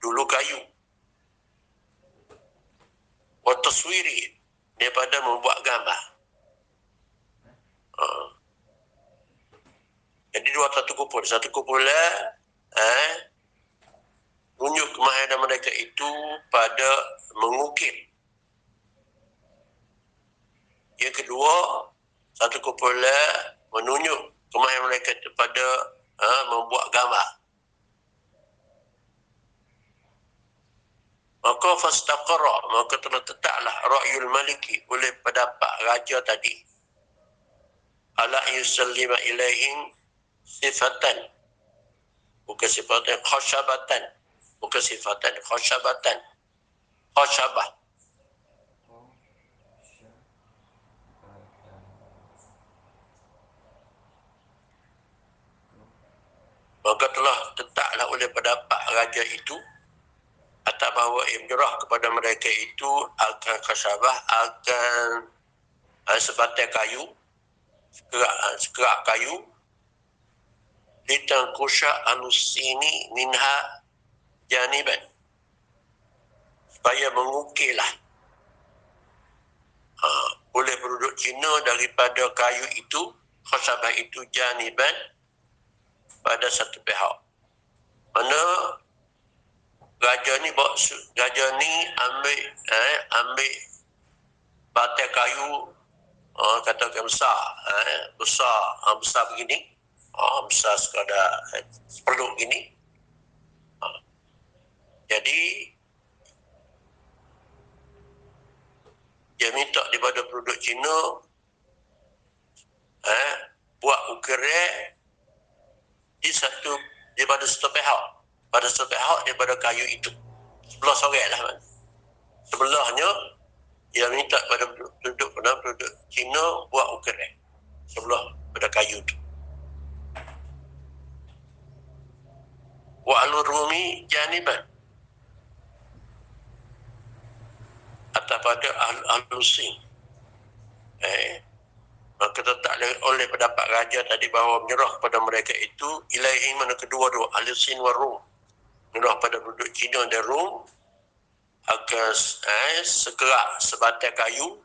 Dulu kayu waktu suiri daripada membuat gambar uh. jadi dua satu kumpulan satu kumpulan eh, tunjuk kemahiran mereka itu pada mengukir yang kedua satu kumpulan menunjuk kemahiran mereka kepada ha, membuat gambar. Maka fastaqara, maka telah tetaplah ra'yul maliki oleh pendapat raja tadi. Ala yusallima ilaihim sifatan. Bukan sifatan khashabatan. Bukan sifatan khashabatan. Khashabah. maka telah tetaplah oleh pendapat raja itu atau bahawa imrah kepada mereka itu akan kasabah akan uh, sebatai kayu sekerak, uh, sekerak kayu. Litangkusha alusini minha janiban supaya mengukirlah. Uh, oleh penduduk Cina daripada kayu itu khasabah itu janiban pada satu pihak. Mana raja ni bawa raja ni ambil eh, ambil batai kayu oh, katakan besar eh, besar ah, besar begini oh, besar sekadar eh, sepeluk begini oh. jadi dia minta daripada penduduk Cina eh, buat ukiran di satu daripada satu pihak pada satu pihak daripada kayu itu. Sebelah sore lah man. sebelahnya dia minta pada penduduk pada penduduk Cina buat ukiran. Sebelah pada kayu itu. Wa alur rumi janiban atau pada al-alusin eh maka tetap oleh pendapat raja tadi bahawa menyerah kepada mereka itu ilahi mana kedua-dua alisin wa rum menyerah pada penduduk Cina dan Rum akan eh, sekerak sebatai kayu.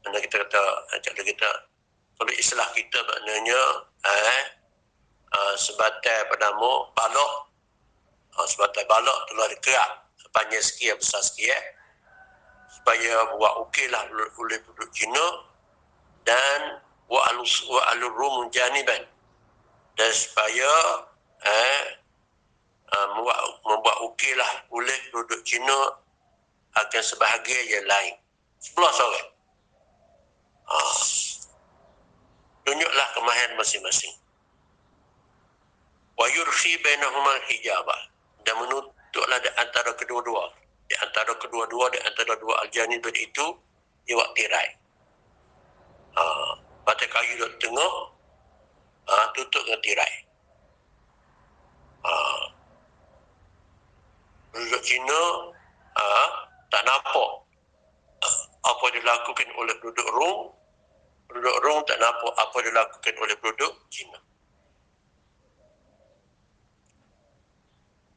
Mana kita kata cara kita kalau istilah kita maknanya eh, uh, sebatai penama balok. Uh, sebatai balok telah dikerak panjang sekian besar sekian supaya buat okey lah oleh penduduk Cina dan wa alus wa alurrum janiban dan supaya eh uh, membuat membuat okeylah oleh penduduk Cina akan sebahagian yang lain. Sebelah sore. Ha. Tunjuklah kemahiran masing-masing. Wa yurfi bainahuma hijabah dan menutuplah di antara kedua-dua. Di antara kedua-dua, di antara dua al-janibin itu, iwak tirai uh, batai kayu duduk tengok uh, tutup dengan tirai uh, penduduk Cina uh, tak nampak apa dilakukan oleh penduduk Rom. Penduduk Rom tak nampak apa dilakukan oleh penduduk Cina.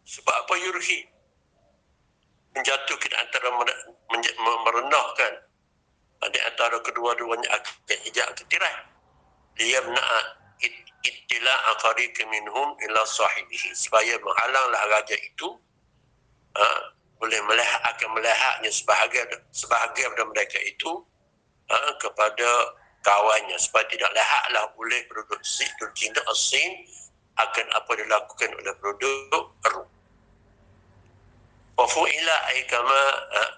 Sebab apa Yurhi? Menjatuhkan antara merenahkan di antara kedua-duanya akan hijab ke tirai. liyamna'a ittila'a fariq minhum ila sahibihi. Supaya menghalanglah raja itu ha, boleh melihat akan melihatnya sebahagian sebahagian daripada mereka itu ha, kepada kawannya supaya tidak lihatlah oleh penduduk Cina Asin akan apa dilakukan oleh penduduk Rum. Wafu'ila ay kama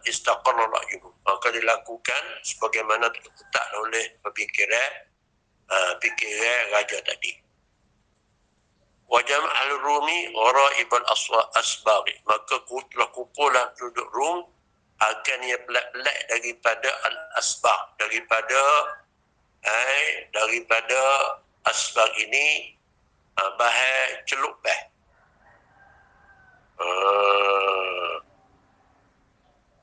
istaqarra ra'yuhu. Maka dilakukan sebagaimana terletak oleh pemikiran fikiran raja tadi. Wajam al-Rumi ora ibn asbari. Maka telah kumpulan penduduk Rum akan ia pelak-pelak daripada al-asbar. Daripada eh, daripada asbar ini uh, bahan celup bah. Uh,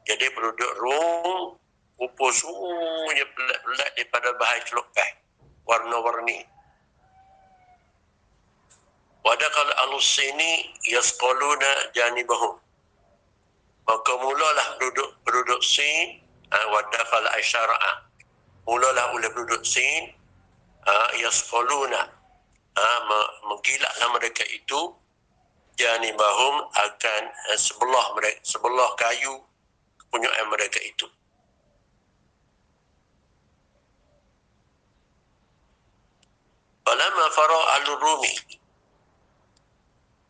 jadi penduduk Rom kumpul semuanya pelat-pelat daripada bahan celup bah. Warna-warni. Wadakal al-sini yasqaluna janibahum. Maka mulalah penduduk penduduk Sin uh, wadakal asyara'ah mulalah oleh penduduk Sin uh, yasqaluna uh, menggilaklah mereka itu janibahum akan sebelah mereka sebelah kayu kepunyaan mereka itu Falamma fara al-Rumi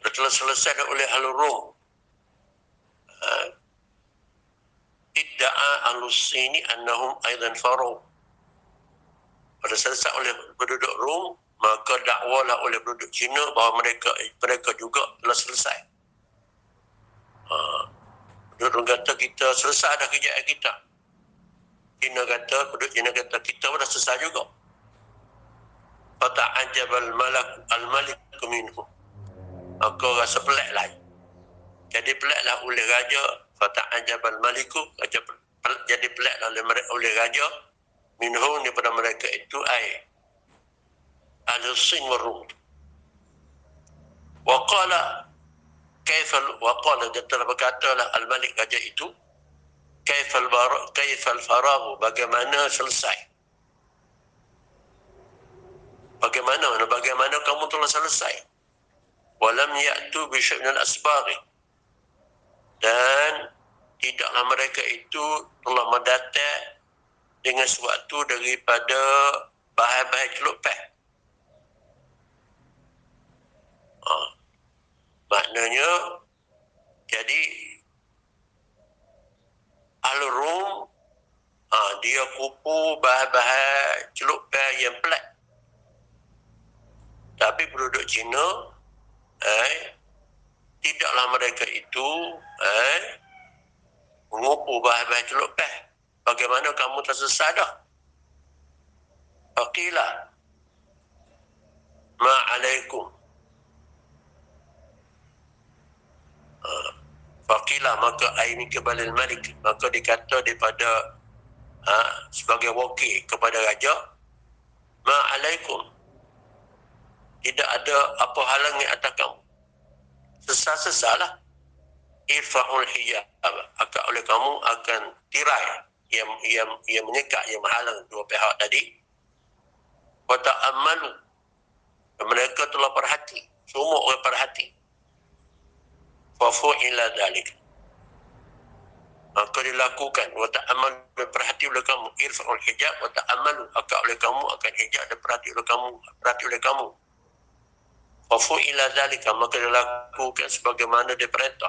Setelah selesai oleh al-Rum uh, Idda'a al-Sini annahum aidan faru pada selesai oleh penduduk Rom maka dakwalah oleh penduduk Cina bahawa mereka mereka juga telah selesai. Ha. Penduduk Rom kata kita selesai dah kejayaan kita. Cina kata, penduduk Cina kata kita pun dah selesai juga. Fata'ajab al-malak al-malik minhu. Maka rasa pelik lah. Jadi peliklah oleh raja. Fata'ajab al-maliku. Jadi peliklah oleh, oleh raja minhum daripada mereka itu ai al-sin wa qala kaifa wa qala dia telah berkata lah al-malik raja itu kaifa al-bar kaifa al-faragh bagaimana selesai bagaimana bagaimana kamu telah selesai walam ya'tu bi syai'in al-asbaghi dan tidaklah mereka itu telah mendatang dengan sesuatu daripada bahan-bahan celup peh. Ha. Maknanya, jadi Al-Rum, ha, dia kupu bahan-bahan celup peh yang pelat. Tapi penduduk Cina, eh, tidaklah mereka itu eh, mengupu bahan-bahan celup peh bagaimana kamu tersesat dah? Faqila ma'alaikum. Ah, faqila maka aini kebalil malik. Maka dikata daripada ha, sebagai wakil kepada raja. Ma'alaikum. Tidak ada apa halangi atas kamu. Sesat-sesatlah. Irfa'ul hijab. Akan oleh kamu akan tirai. Yang yang yang menyekat yang menghalang dua pihak tadi. Wa ta'ammalu mereka telah perhati semua orang perhati fa fu'ila dalik maka dilakukan. Wa ta'ammalu perhati oleh kamu. Irfa'ul hijab. Wa ta'ammalu akak oleh kamu akan hijab dan perhati oleh kamu. Perhati oleh kamu fa fu'ila dalik maka dilakukan sebagaimana diperintah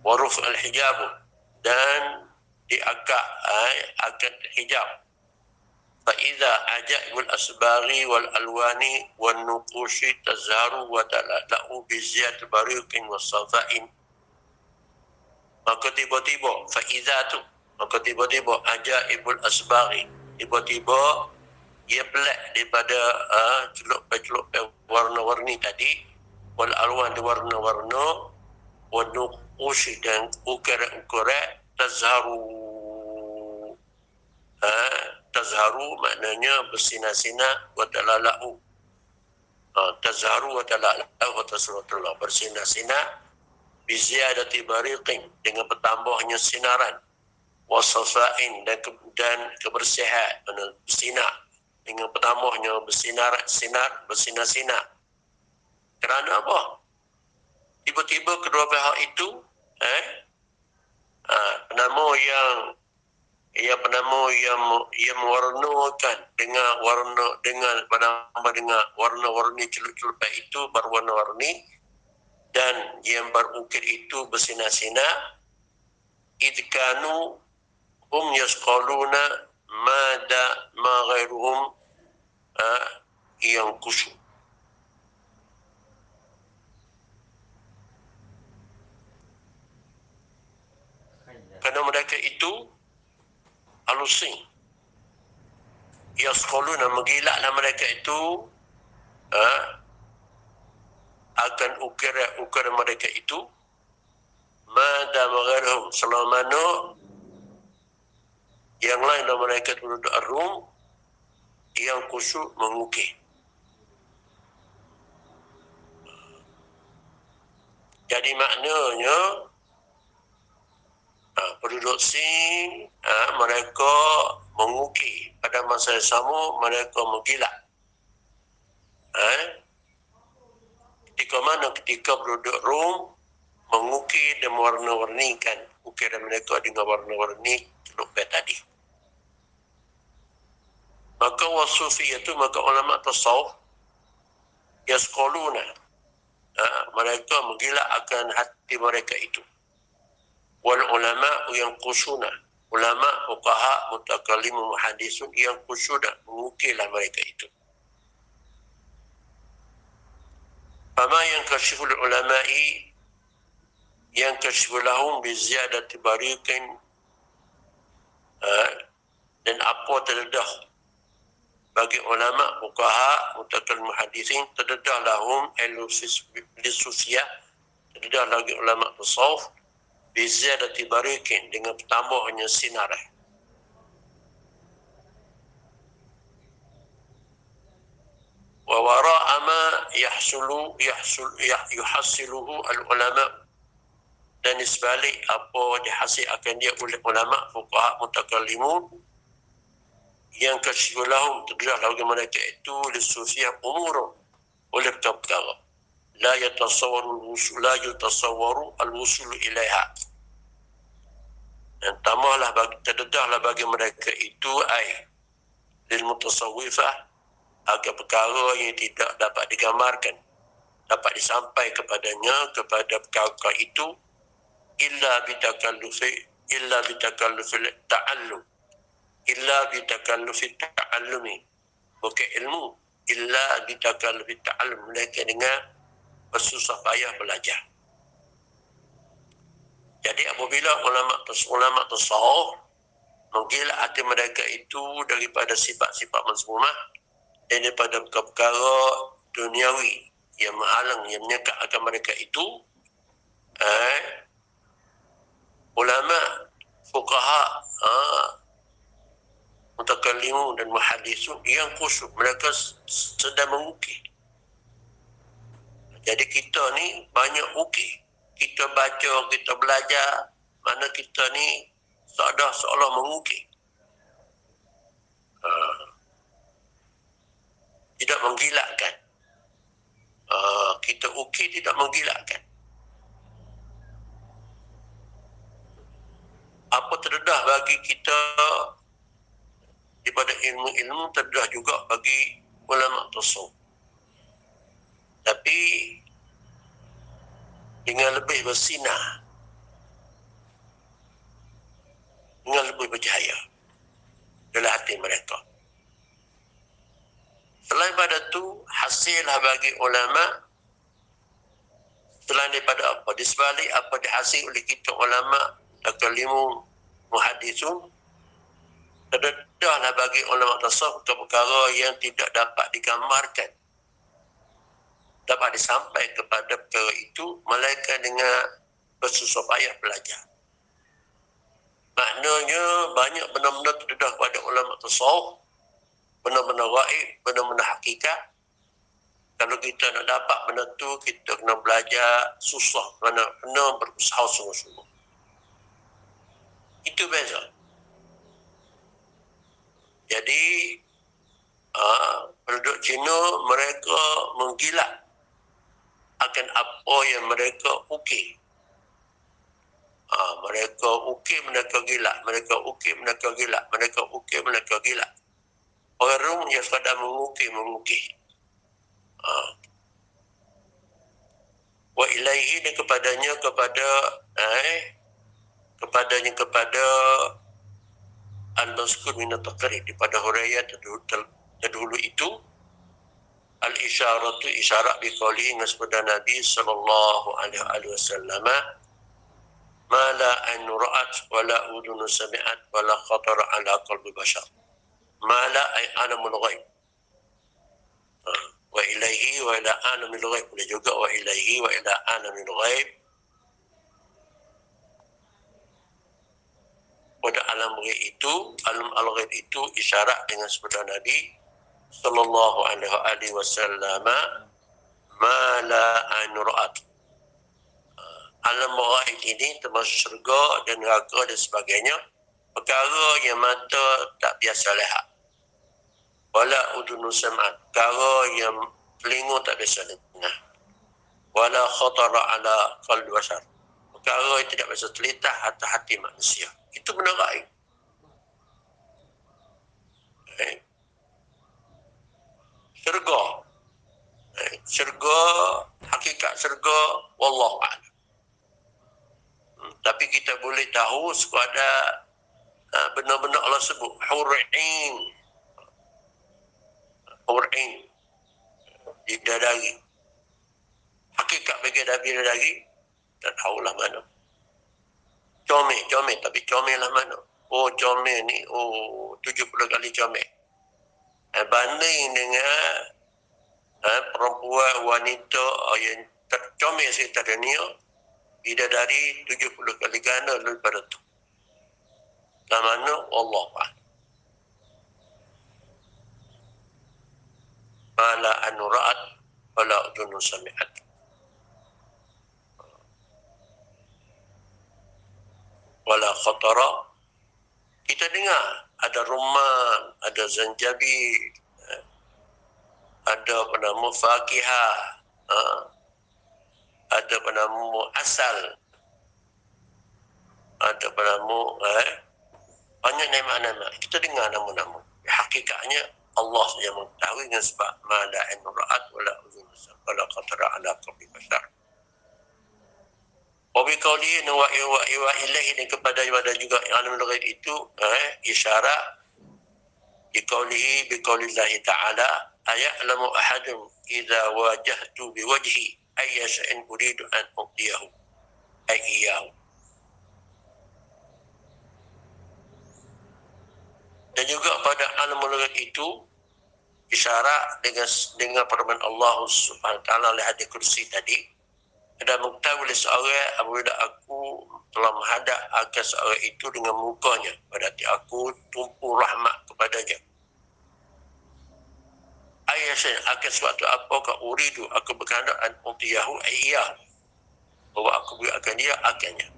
wa ruf'al hijab dan di akak ay, akad hijab. Fa idza asbari wal alwani wan nuqushi tazharu wa tala'u bi ziyad was safain. Maka tiba-tiba fa idza tu maka tiba-tiba ajaibul asbari. Tiba-tiba ia pelak daripada uh, celup-celup warna-warni tadi. Wal alwan warna-warna. Wan nuqushi dan ukara-ukara tazharu. Ha, tazharu maknanya bersinar-sinar wa talalahu ha, tazharu wa talalahu wa tasratullah bersinar-sinar biziyadati bariqin dengan bertambahnya sinaran. Wasafain dan ke, dan kebersihan bersinar dengan pertamanya bersinar-sinar, bersinar-sinar. Kerana apa? Tiba-tiba kedua pihak itu, eh, uh, penama yang ia penama yang ia mewarnakan dengan warna dengan penama dengan warna-warni celup-celup itu berwarna-warni dan yang berukir itu bersinar-sinar idkanu hum yasqaluna mada ma ghairuhum uh, yang kusyuk kerana mereka itu halusin yasqaluna menggilaklah mereka itu uh, akan ukir ukir mereka itu mada magharhum selama mana yang lain dan mereka duduk ar-rum yang khusyuk mengukir. Jadi maknanya ha, penduduk sing ha, mereka mengukir. Pada masa yang sama mereka menggilak ha? ketika mana? Ketika penduduk Rom mengukir dan mewarna-warnikan ukiran mereka dengan warna-warni lukbet tadi. Maka wasufi itu maka ulama tasawuf yasqaluna ha, mereka menggila akan hati mereka itu. Wal ulama yang kusuna ulama fuqaha mutakallim muhaddisun yang kusuna mengukirlah mereka itu. Fama yang kashiful ulama'i yang kashifu lahum bi ziyadati bariqin ha, dan apa terdedah bagi ulama fuqaha mutakal muhaddisin terdedah lahum al-susya terdedah lagi ulama tasawuf bi ziyadati bariqin dengan tambahnya sinar wa wara'a ma yahsulu yahsul yuhassiluhu al-ulama dan di sebalik apa dihasilkan dia oleh ulama fuqaha mutakallimun yang kasyulahum tergerak bagi mereka itu lisufiyah umur oleh perkara la yatasawwaru al-wusul la yatasawwaru al-wusul ilaiha. Dan tambahlah bagi terdedahlah bagi mereka itu ai lil mutasawwifah agar perkara yang tidak dapat digambarkan dapat disampaikan kepadanya kepada perkara itu illa bitakallufi illa bitakallufi ta'allum. Illa bitakallufi ta'allumi. Bukan ilmu illa bitakallufi ta'allum. Mereka dengan bersusah payah belajar. Jadi apabila ulama ulama tasawuf menggila hati mereka itu daripada sifat-sifat mazmumah dan daripada perkara duniawi yang menghalang yang menyekat akan mereka itu eh, ulama fuqaha ha, mutakallimu dan muhaddisun yang khusyuk. Mereka sedang mengukir. Jadi kita ni banyak ukir. Kita baca kita belajar mana kita ni seolah seolah mengukir. Ha. tidak menggilakkan. Ha. kita ukir tidak menggilakkan apa terdedah bagi kita daripada ilmu-ilmu terdedah juga bagi ulama tasawuf. Tapi dengan lebih bersinar dengan lebih bercahaya dalam hati mereka. Selain pada itu, hasillah bagi ulama selain daripada apa? Di sebalik apa dihasil oleh kita ulama takalimu muhadisun terdedahlah bagi ulama tasawuf ke perkara yang tidak dapat digambarkan. Dapat disampaikan kepada perkara itu melainkan dengan bersusah payah belajar. Maknanya banyak benar-benar terdedah pada ulama tasawuf benar-benar gaib benar-benar hakikat. Kalau kita nak dapat benda tu kita kena belajar susah kena kena berusaha sungguh-sungguh itu beza. Jadi, Cina mereka menggilak akan apa yang mereka ukir. Ha, mereka ukir, mereka gilak. Mereka ukir, mereka gilak. Mereka ukir, mereka gilak. Orang Rum yang sekadar mengukir, mengukir. Ha. Wa ilaihi dan kepadanya kepada eh, kepadanya kepada al-mazkur minat taqrib daripada hurayat terdahulu itu al-isyaratu isyarat bi qawlihi nasbada Nabi sallallahu alaihi wasallam ma la an ra'at wa la udun sami'at wa la khatar ala qalbi bashar. Ma la ay alamul ghaib. Ha, wa ilaihi wa ila alamil ghaib. Boleh juga wa ilaihi wa ila alamil ghaib pada alam ghaib itu alam al-ghaib itu isyarat dengan sabda Nabi sallallahu alaihi wasallam ma la anrat alam ghaib ini termasuk syurga dan neraka dan sebagainya perkara yang mata tak biasa lihat. Wala udunu sam'at perkara yang telinga tak biasa dengar. Wala khatara ala qalbi bashar perkara yang tidak biasa terlintas atas hati manusia itu gaib eh? syurga. Eh, syurga, hakikat syurga, wallahu a'lam. Hmm, tapi kita boleh tahu sekadar uh, benar-benar Allah sebut hur'in. Hur'in. Bidadari. Hakikat bagi bidadari, tak tahulah mana. Comel, comel. Tapi comel lah mana. Oh, comel ni. Oh, 70 kali comel eh, banding dengan eh, perempuan wanita oh, yang tercomel sekitar dunia bidadari 70 kali ganda lebih pada itu. Dan mana Allah Pak. Mala anura'at wala udunu sami'at. Wala khatara. Kita dengar ada rumah, ada zanjabi, eh, ada apa nama fakihah, eh, ada apa nama asal, ada apa nama eh, banyak nama-nama. Kita dengar nama-nama. Hakikatnya Allah saja mengetahui dengan sebab mala in ra'at wala uzun wala qatara ala qalbi bashar. Wabi kauli wa wa wa ilahi dan kepada ibadah juga alam ghaib itu eh, isyarat bi kaulihi bi kaulillahi ta'ala aya'lamu ahadun idza wajahtu bi wajhi ayya shay'in uridu an uqiyahu ay iyahu dan juga pada alam ghaib itu isyarat dengan dengan firman Allah Subhanahu taala oleh hadis kursi tadi dan mengetahui oleh seorang apabila aku telah menghadap akan seorang itu dengan mukanya. Berarti aku tumpu rahmat kepadanya. Ayah saya akan suatu apa ke uridu? Aku berkehendak an utiyahu ayyah bahawa aku beri akan dia akannya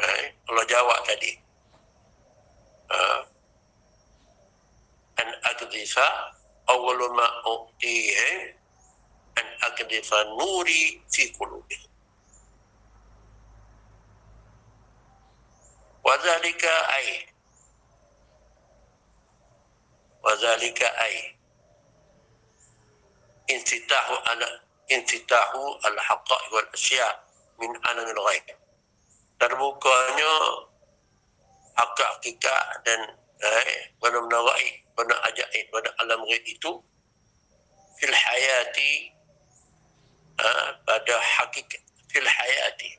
eh, Allah jawab tadi. Uh, an akdifa أول ما أعطيهم إيه؟ أن أقذف نوري في قلوبهم. وذلك أي؟ وذلك أي؟ انفتاح على انفتاح الحقائق والأشياء من عالم الغيب. Terbukanya hakikat dan eh, benar-benar baik pada ajaib pada alam ghaib itu fil hayati ha, pada hakikat fil hayati.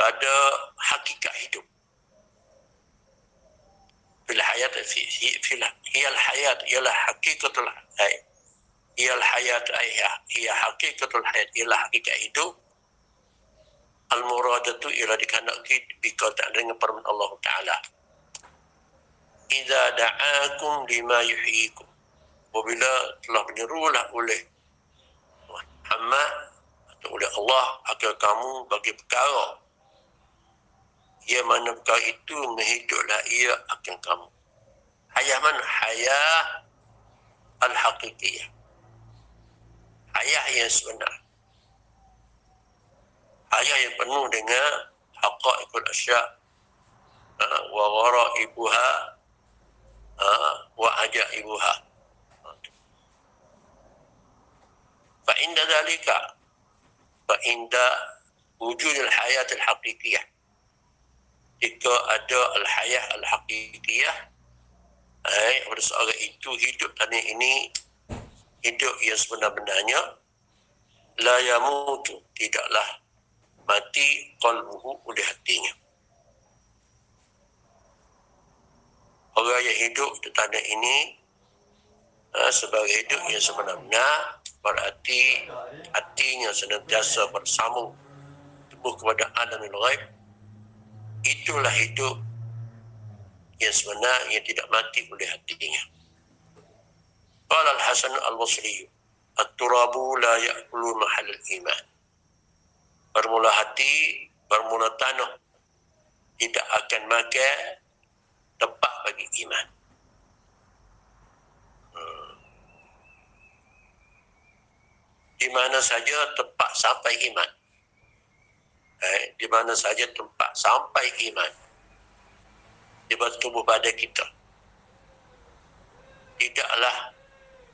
Pada hakikat hidup. Fil hayat fi fil hiyal hayat ialah hakikatul hayat hiyal hayat ayah hiya hakikatul hayat ialah hakikat hidup. Al muradatu ialah dikehendaki bikata dengan permen Allah taala idza da'akum lima yuhyikum apabila telah menyerulah oleh Muhammad atau oleh Allah agar kamu bagi perkara ia mana perkara itu menghiduplah ia akan kamu. Hayah mana? Hayah al-haqiqiyah. Hayah yang sebenar. Hayah yang penuh dengan haqa'iqul asya' ha, wa ghara ibuha ha, wa aja ibuha. Fa inda dhalika fa inda wujud al-hayat al-haqiqiyah jika ada al-hayah al-haqiqiyah eh, pada seorang itu hidup tadi ini hidup yang sebenar-benarnya la yamutu tidaklah mati qalbuhu oleh hatinya orang yang hidup di tanah ini ha, sebagai hidup yang sebenar-benar berarti hatinya senantiasa bersambung tubuh kepada alam ghaib itulah hidup yang sebenar yang tidak mati oleh hatinya. Qala al-Hasan al-Basri, "At-turabu la ya'kulu mahal al-iman." Bermula hati, bermula tanah tidak akan makan tempat bagi iman. Hmm. Di mana saja tempat sampai iman eh, di mana saja tempat sampai iman di tubuh badan kita tidaklah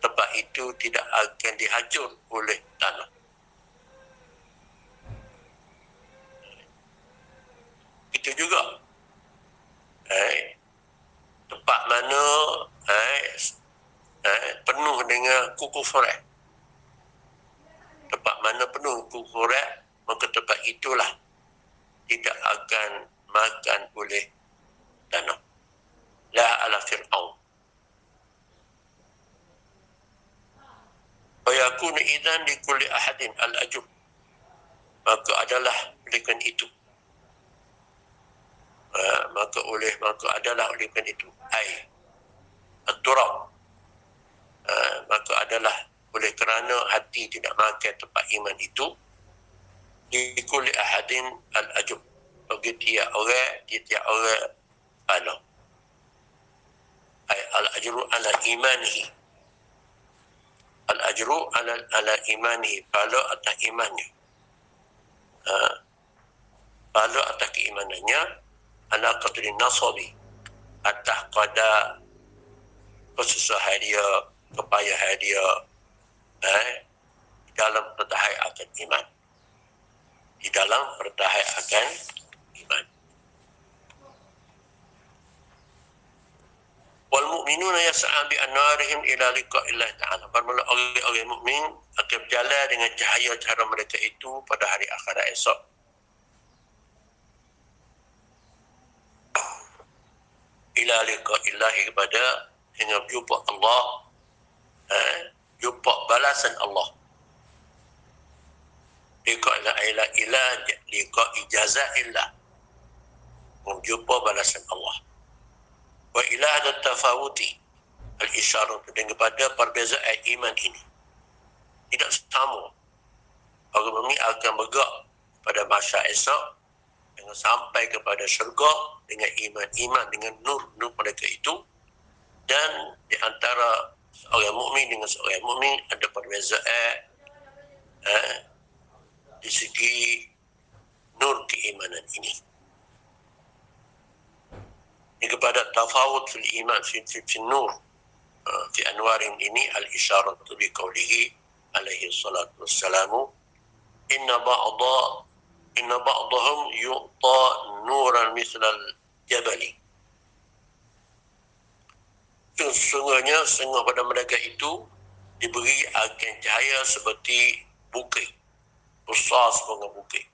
tempat itu tidak akan dihancur oleh tanah itu juga eh, tempat mana eh, eh, penuh dengan kukufuran tempat mana penuh kukufuran maka tempat itulah tidak akan makan oleh tanah. La ala fir'aun. Fayakun idan di kulli ahadin al-ajub. Maka adalah olehkan itu. Uh, maka oleh maka adalah olehkan itu. Ai. At-turab. Adalah oleh kerana hati tidak makan tempat iman itu, di kulli ahadin al-ajub. Bagi tiap orang di tiap orang ana. Ay al-ajru ala imanihi. Al-ajru ala ala imanihi pada atas imannya. Ha? Pada atas keimanannya ala qadri nasabi atas pada kesusahan dia kepayahan dia eh, dalam pertahanan akan iman di dalam bertahan akan iman. Wal mu'minuna yas'a bi anwarihim ila liqa'illah ta'ala. Bermula orang-orang mukmin akan berjalan dengan cahaya cahaya mereka itu pada hari akhirat esok. Ila liqa'illah kepada hingga jumpa Allah. Eh, jumpa balasan Allah. Liqa ila ila ila liqa ijazah illa menjumpa balasan Allah. Wa ila ada tafawuti al isyarat dengan kepada perbezaan iman ini. Tidak sama. Orang ini akan bergerak pada masa esok dengan sampai kepada syurga dengan iman-iman dengan nur-nur mereka itu. Dan di antara seorang mukmin dengan seorang mukmin ada perbezaan eh, di segi nur keimanan ini. Ini kepada tafawud fil iman fi, fi, fi nur uh, fi anwarin ini al-isyarat bi qawlihi alaihi salatu wassalamu inna ba'da inna ba'dahum yu'ta nuran misla al-jabali sesungguhnya setengah pada mereka itu diberi agen cahaya seperti bukit besar sebagai bukit.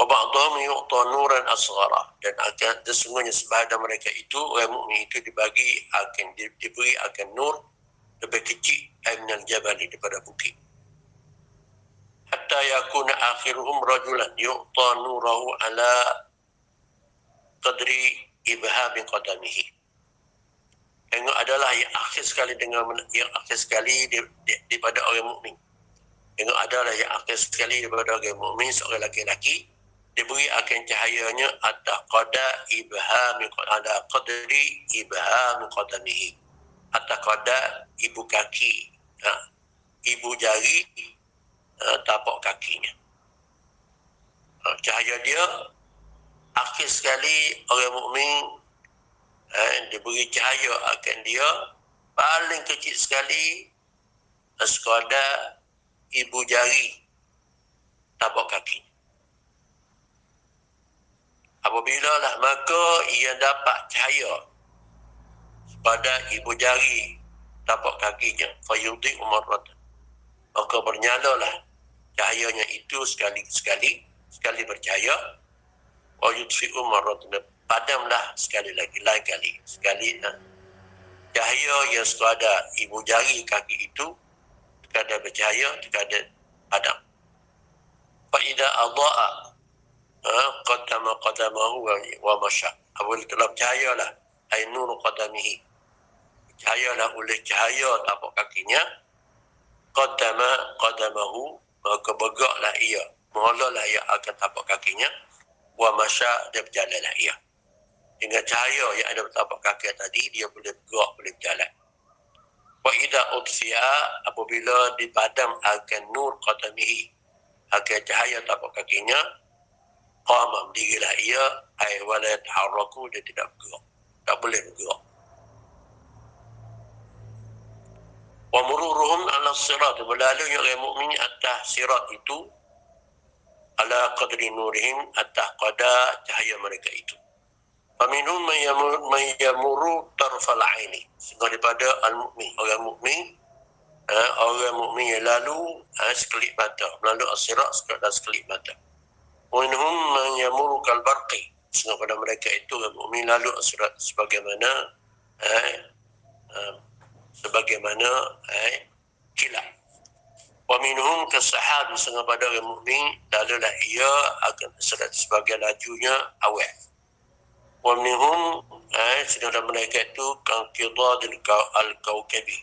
Wabakdham yu'ta nuran asghara dan akan sesungguhnya sebahagian mereka itu orang mukmin itu dibagi akan diberi akan nur lebih kecil minal jabal daripada bukit. Hatta yakuna akhiruhum rajulan yu'ta nurahu ala qadri ibham qadamihi. Yang adalah yang akhir sekali dengan yang akhir sekali daripada orang mukmin. Tengok adalah yang akhir sekali daripada orang mukmin seorang laki-laki diberi akan cahayanya atas qada ibhami ada qadri ibhami qadamihi. Atas qada ibu kaki. Ha, ibu jari ha, tapak kakinya. Ha, cahaya dia akhir sekali orang mukmin ha, diberi cahaya akan dia paling kecil sekali sekadar ibu jari tapak kaki. Apabila lah maka ia dapat cahaya pada ibu jari tapak kakinya. Fayudi umar rata. Maka bernyalalah cahayanya itu sekali-sekali. Sekali bercahaya. Fayudfi umar rata. Padamlah sekali lagi. Lain kali. Sekali. Nah. Cahaya yang sekadar ibu jari kaki itu. Sekadar bercahaya. Sekadar padam. Fa'idha adha'a ha, qaddama qadamahu wa masya. Apabila telah percayalah ay nur qadamihi. Percayalah oleh cahaya tapak kakinya qaddama qadamahu maka begaklah ia. Mulalah ia akan tapak kakinya wa masya dia berjalanlah ia. Dengan cahaya yang ada pada tapak kaki tadi dia boleh bergerak boleh berjalan. Wa idza utfi'a apabila dipadam akan nur qadamihi akan cahaya tapak kakinya qama berdirilah ia ay wala taharraku dia tidak bergerak. Tak boleh bergerak. Wa mururuhum ala sirat berlalu yang orang mukmin atas sirat itu ala qadri nurihim atas qada cahaya mereka itu Faminhum man yamuru tarfal aini. Sehingga daripada al-mu'min. Orang mukmin ha, orang mukmin yang lalu ha, sekelip mata. Melalui asirat dan sekelip mata. Wanhum man yamuru kal barqi sehingga pada mereka itu orang mukmin lalu asirat sebagaimana ha, sebagaimana ha, kilat. Wa minhum kasahab sehingga pada orang mukmin lalulah ia akan sebagai lajunya awal wa minhum ha, sehingga mereka itu kan qidadil al-kawkabi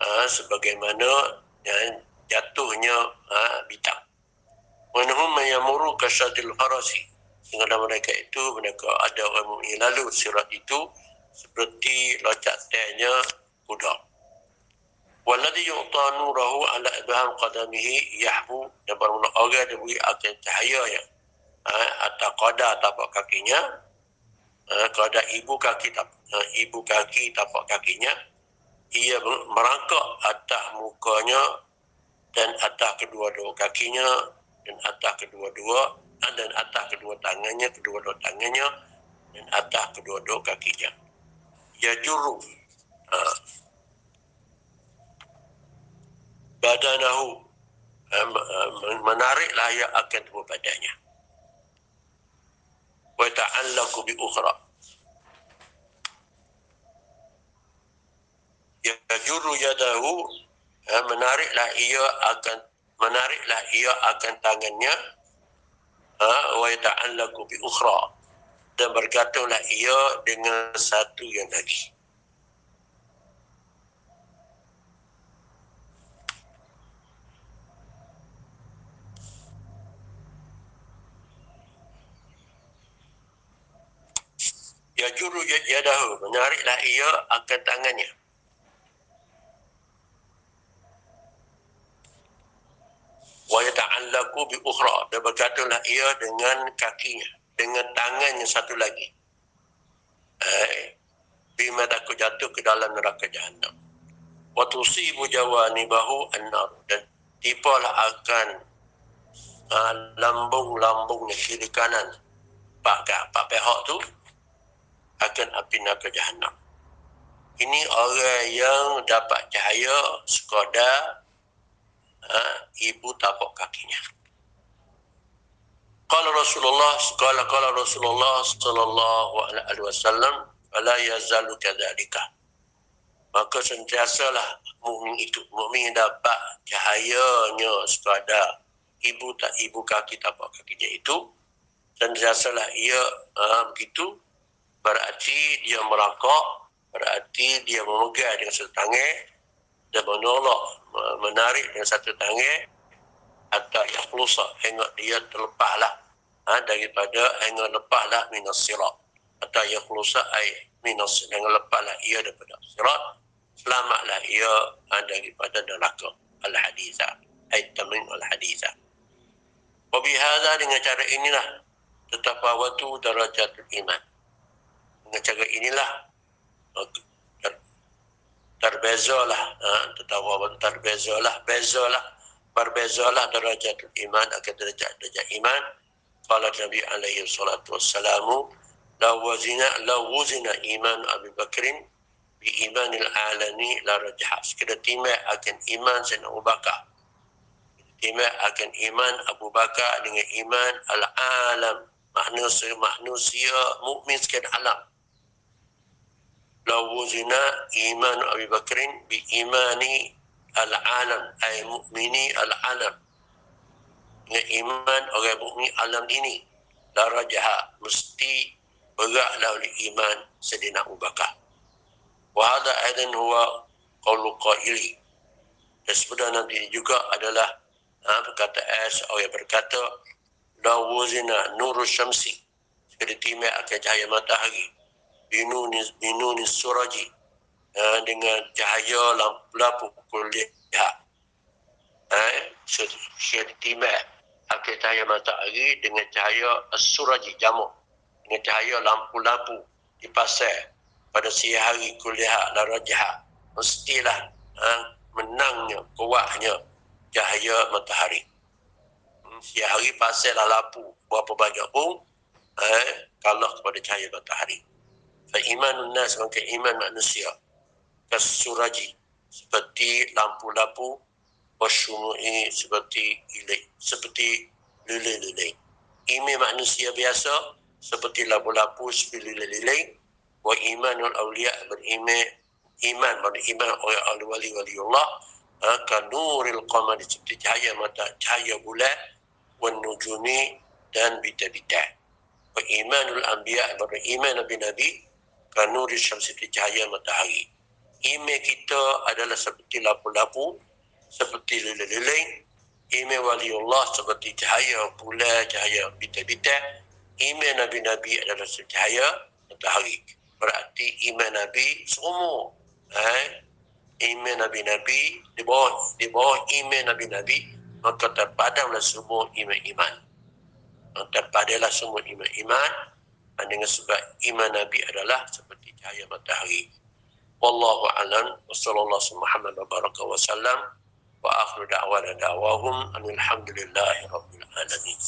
ha, sebagaimana ya, jatuhnya ha, bintang. Wanhum mayamuru kasyadil farasi. Sehingga mereka itu mereka ada orang yang lalu sirat itu seperti locak tehnya kuda. Walladhi yu'ta nurahu ala ibham qadamihi yahbu dan bermula orang diberi akan cahaya yang ha, atas qada tapak kakinya ha, qada ibu kaki ha, ibu kaki tapak kakinya ia merangkak atas mukanya dan atas kedua-dua kakinya dan atas kedua-dua dan atas kedua tangannya, kedua-dua tangannya dan atas kedua-dua kakinya. Ya juru uh, badanahu uh, menariklah ia akan tubuh badannya. Wa ta'allaku bi ukhra yajuru yadahu ya, menariklah ia akan menariklah ia akan tangannya ha, wa yata'allaku bi ukhra dan bergantunglah ia dengan satu yang lagi Ya juru yadahu menariklah ia akan tangannya. Wa yata'allaku bi ukhra. Dan berkatalah ia dengan kakinya dengan tangannya satu lagi. Eh bima takut jatuh ke dalam neraka jahanam wa tusibu jawanibahu an-nar. Dan tipalah akan uh, lambung-lambungnya kiri kanan. Pak pak pihak tu akan api neraka jahanam ini orang yang dapat cahaya sekadar ha, ibu tapak kakinya. Kalau Rasulullah, kalau kalau Rasulullah sallallahu alaihi wasallam, la yazalu kadzalika. Maka sentiasalah mukmin itu, mukmin dapat cahayanya sekadar ibu tak ibu kaki tapak kakinya itu, sentiasalah ia uh, begitu, berarti dia merangkak, berarti dia memegang dengan setangan dan menolak menarik dengan satu tangan atau yang pelusak hingga dia terlepaslah ha, daripada yang lepaslah minas sirat. Atau yang khulusa ay minas yang lepaslah ia daripada sirat. Selamatlah ia ha, daripada neraka. Al-haditha ay tamin al-haditha wabihada dengan cara inilah tetapawatu darajatul iman dengan cara inilah ter, terbezalah ha, tetapawatu terbezalah bezalah berbezalah darajatul iman akan derajat-derajat iman. Qala nabi alaihi salatu wassalamu la wazina la wazina iman Abu Bakrin bi imanil alani la rajah. Sekira timah akan iman Sayyidina Abu Bakar. Timah akan iman Abu Bakar dengan iman al-alam. Manusia manusia mukmin sekian alam la wazina iman Abu Bakrin bi imani al-alam. Ay mu'mini al-alam. Dengan iman orang mukmin alam ini. Darajaha mesti beratlah oleh iman Sayyidina Abu Bakar. Wa hadha aidan huwa qawlu qaili. Sebenarnya nanti juga adalah ha, perkataan seorang yang berkata la wuzina nurus syamsi. Seperti timah akan cahaya matahari binunis suraji. Uh, dengan cahaya lampu kuliah. Eh, seperti akhir cahaya matahari dengan cahaya suraji jamu dengan cahaya lampu-lampu di pasar pada siang hari kuliah larajah mestilah eh, menangnya kuatnya cahaya matahari. Hmm, siang hari pasal lampu berapa banyak pun eh, kalah kepada cahaya matahari imanun nas maka iman manusia. Kasuraji seperti lampu-lampu wasyumu'i seperti ilai seperti lilai-lilai ini manusia biasa seperti lampu-lampu seperti lilai-lilai wa imanul awliya beriman iman beriman oleh ahli wali Allah akan nuril qamar seperti cahaya mata cahaya bulan wan nujumi dan bita-bita wa imanul anbiya beriman nabi-nabi kan syamsi seperti cahaya matahari email kita adalah seperti lapu-lapu, seperti lilin-lilin. Email wali Allah seperti cahaya bulan, cahaya bintang-bintang. Email Nabi-Nabi adalah cahaya matahari. Berarti email Nabi semua. Eh? Email Nabi-Nabi, di bawah, di bawah email Nabi-Nabi, maka terpadamlah semua iman-iman. Terpadamlah semua iman-iman dengan sebab iman Nabi adalah seperti cahaya matahari. Wallahu a'lam wa sallallahu Muhammad wa baraka wa sallam wa akhiru da'wana da'wahum alhamdulillahi rabbil alamin.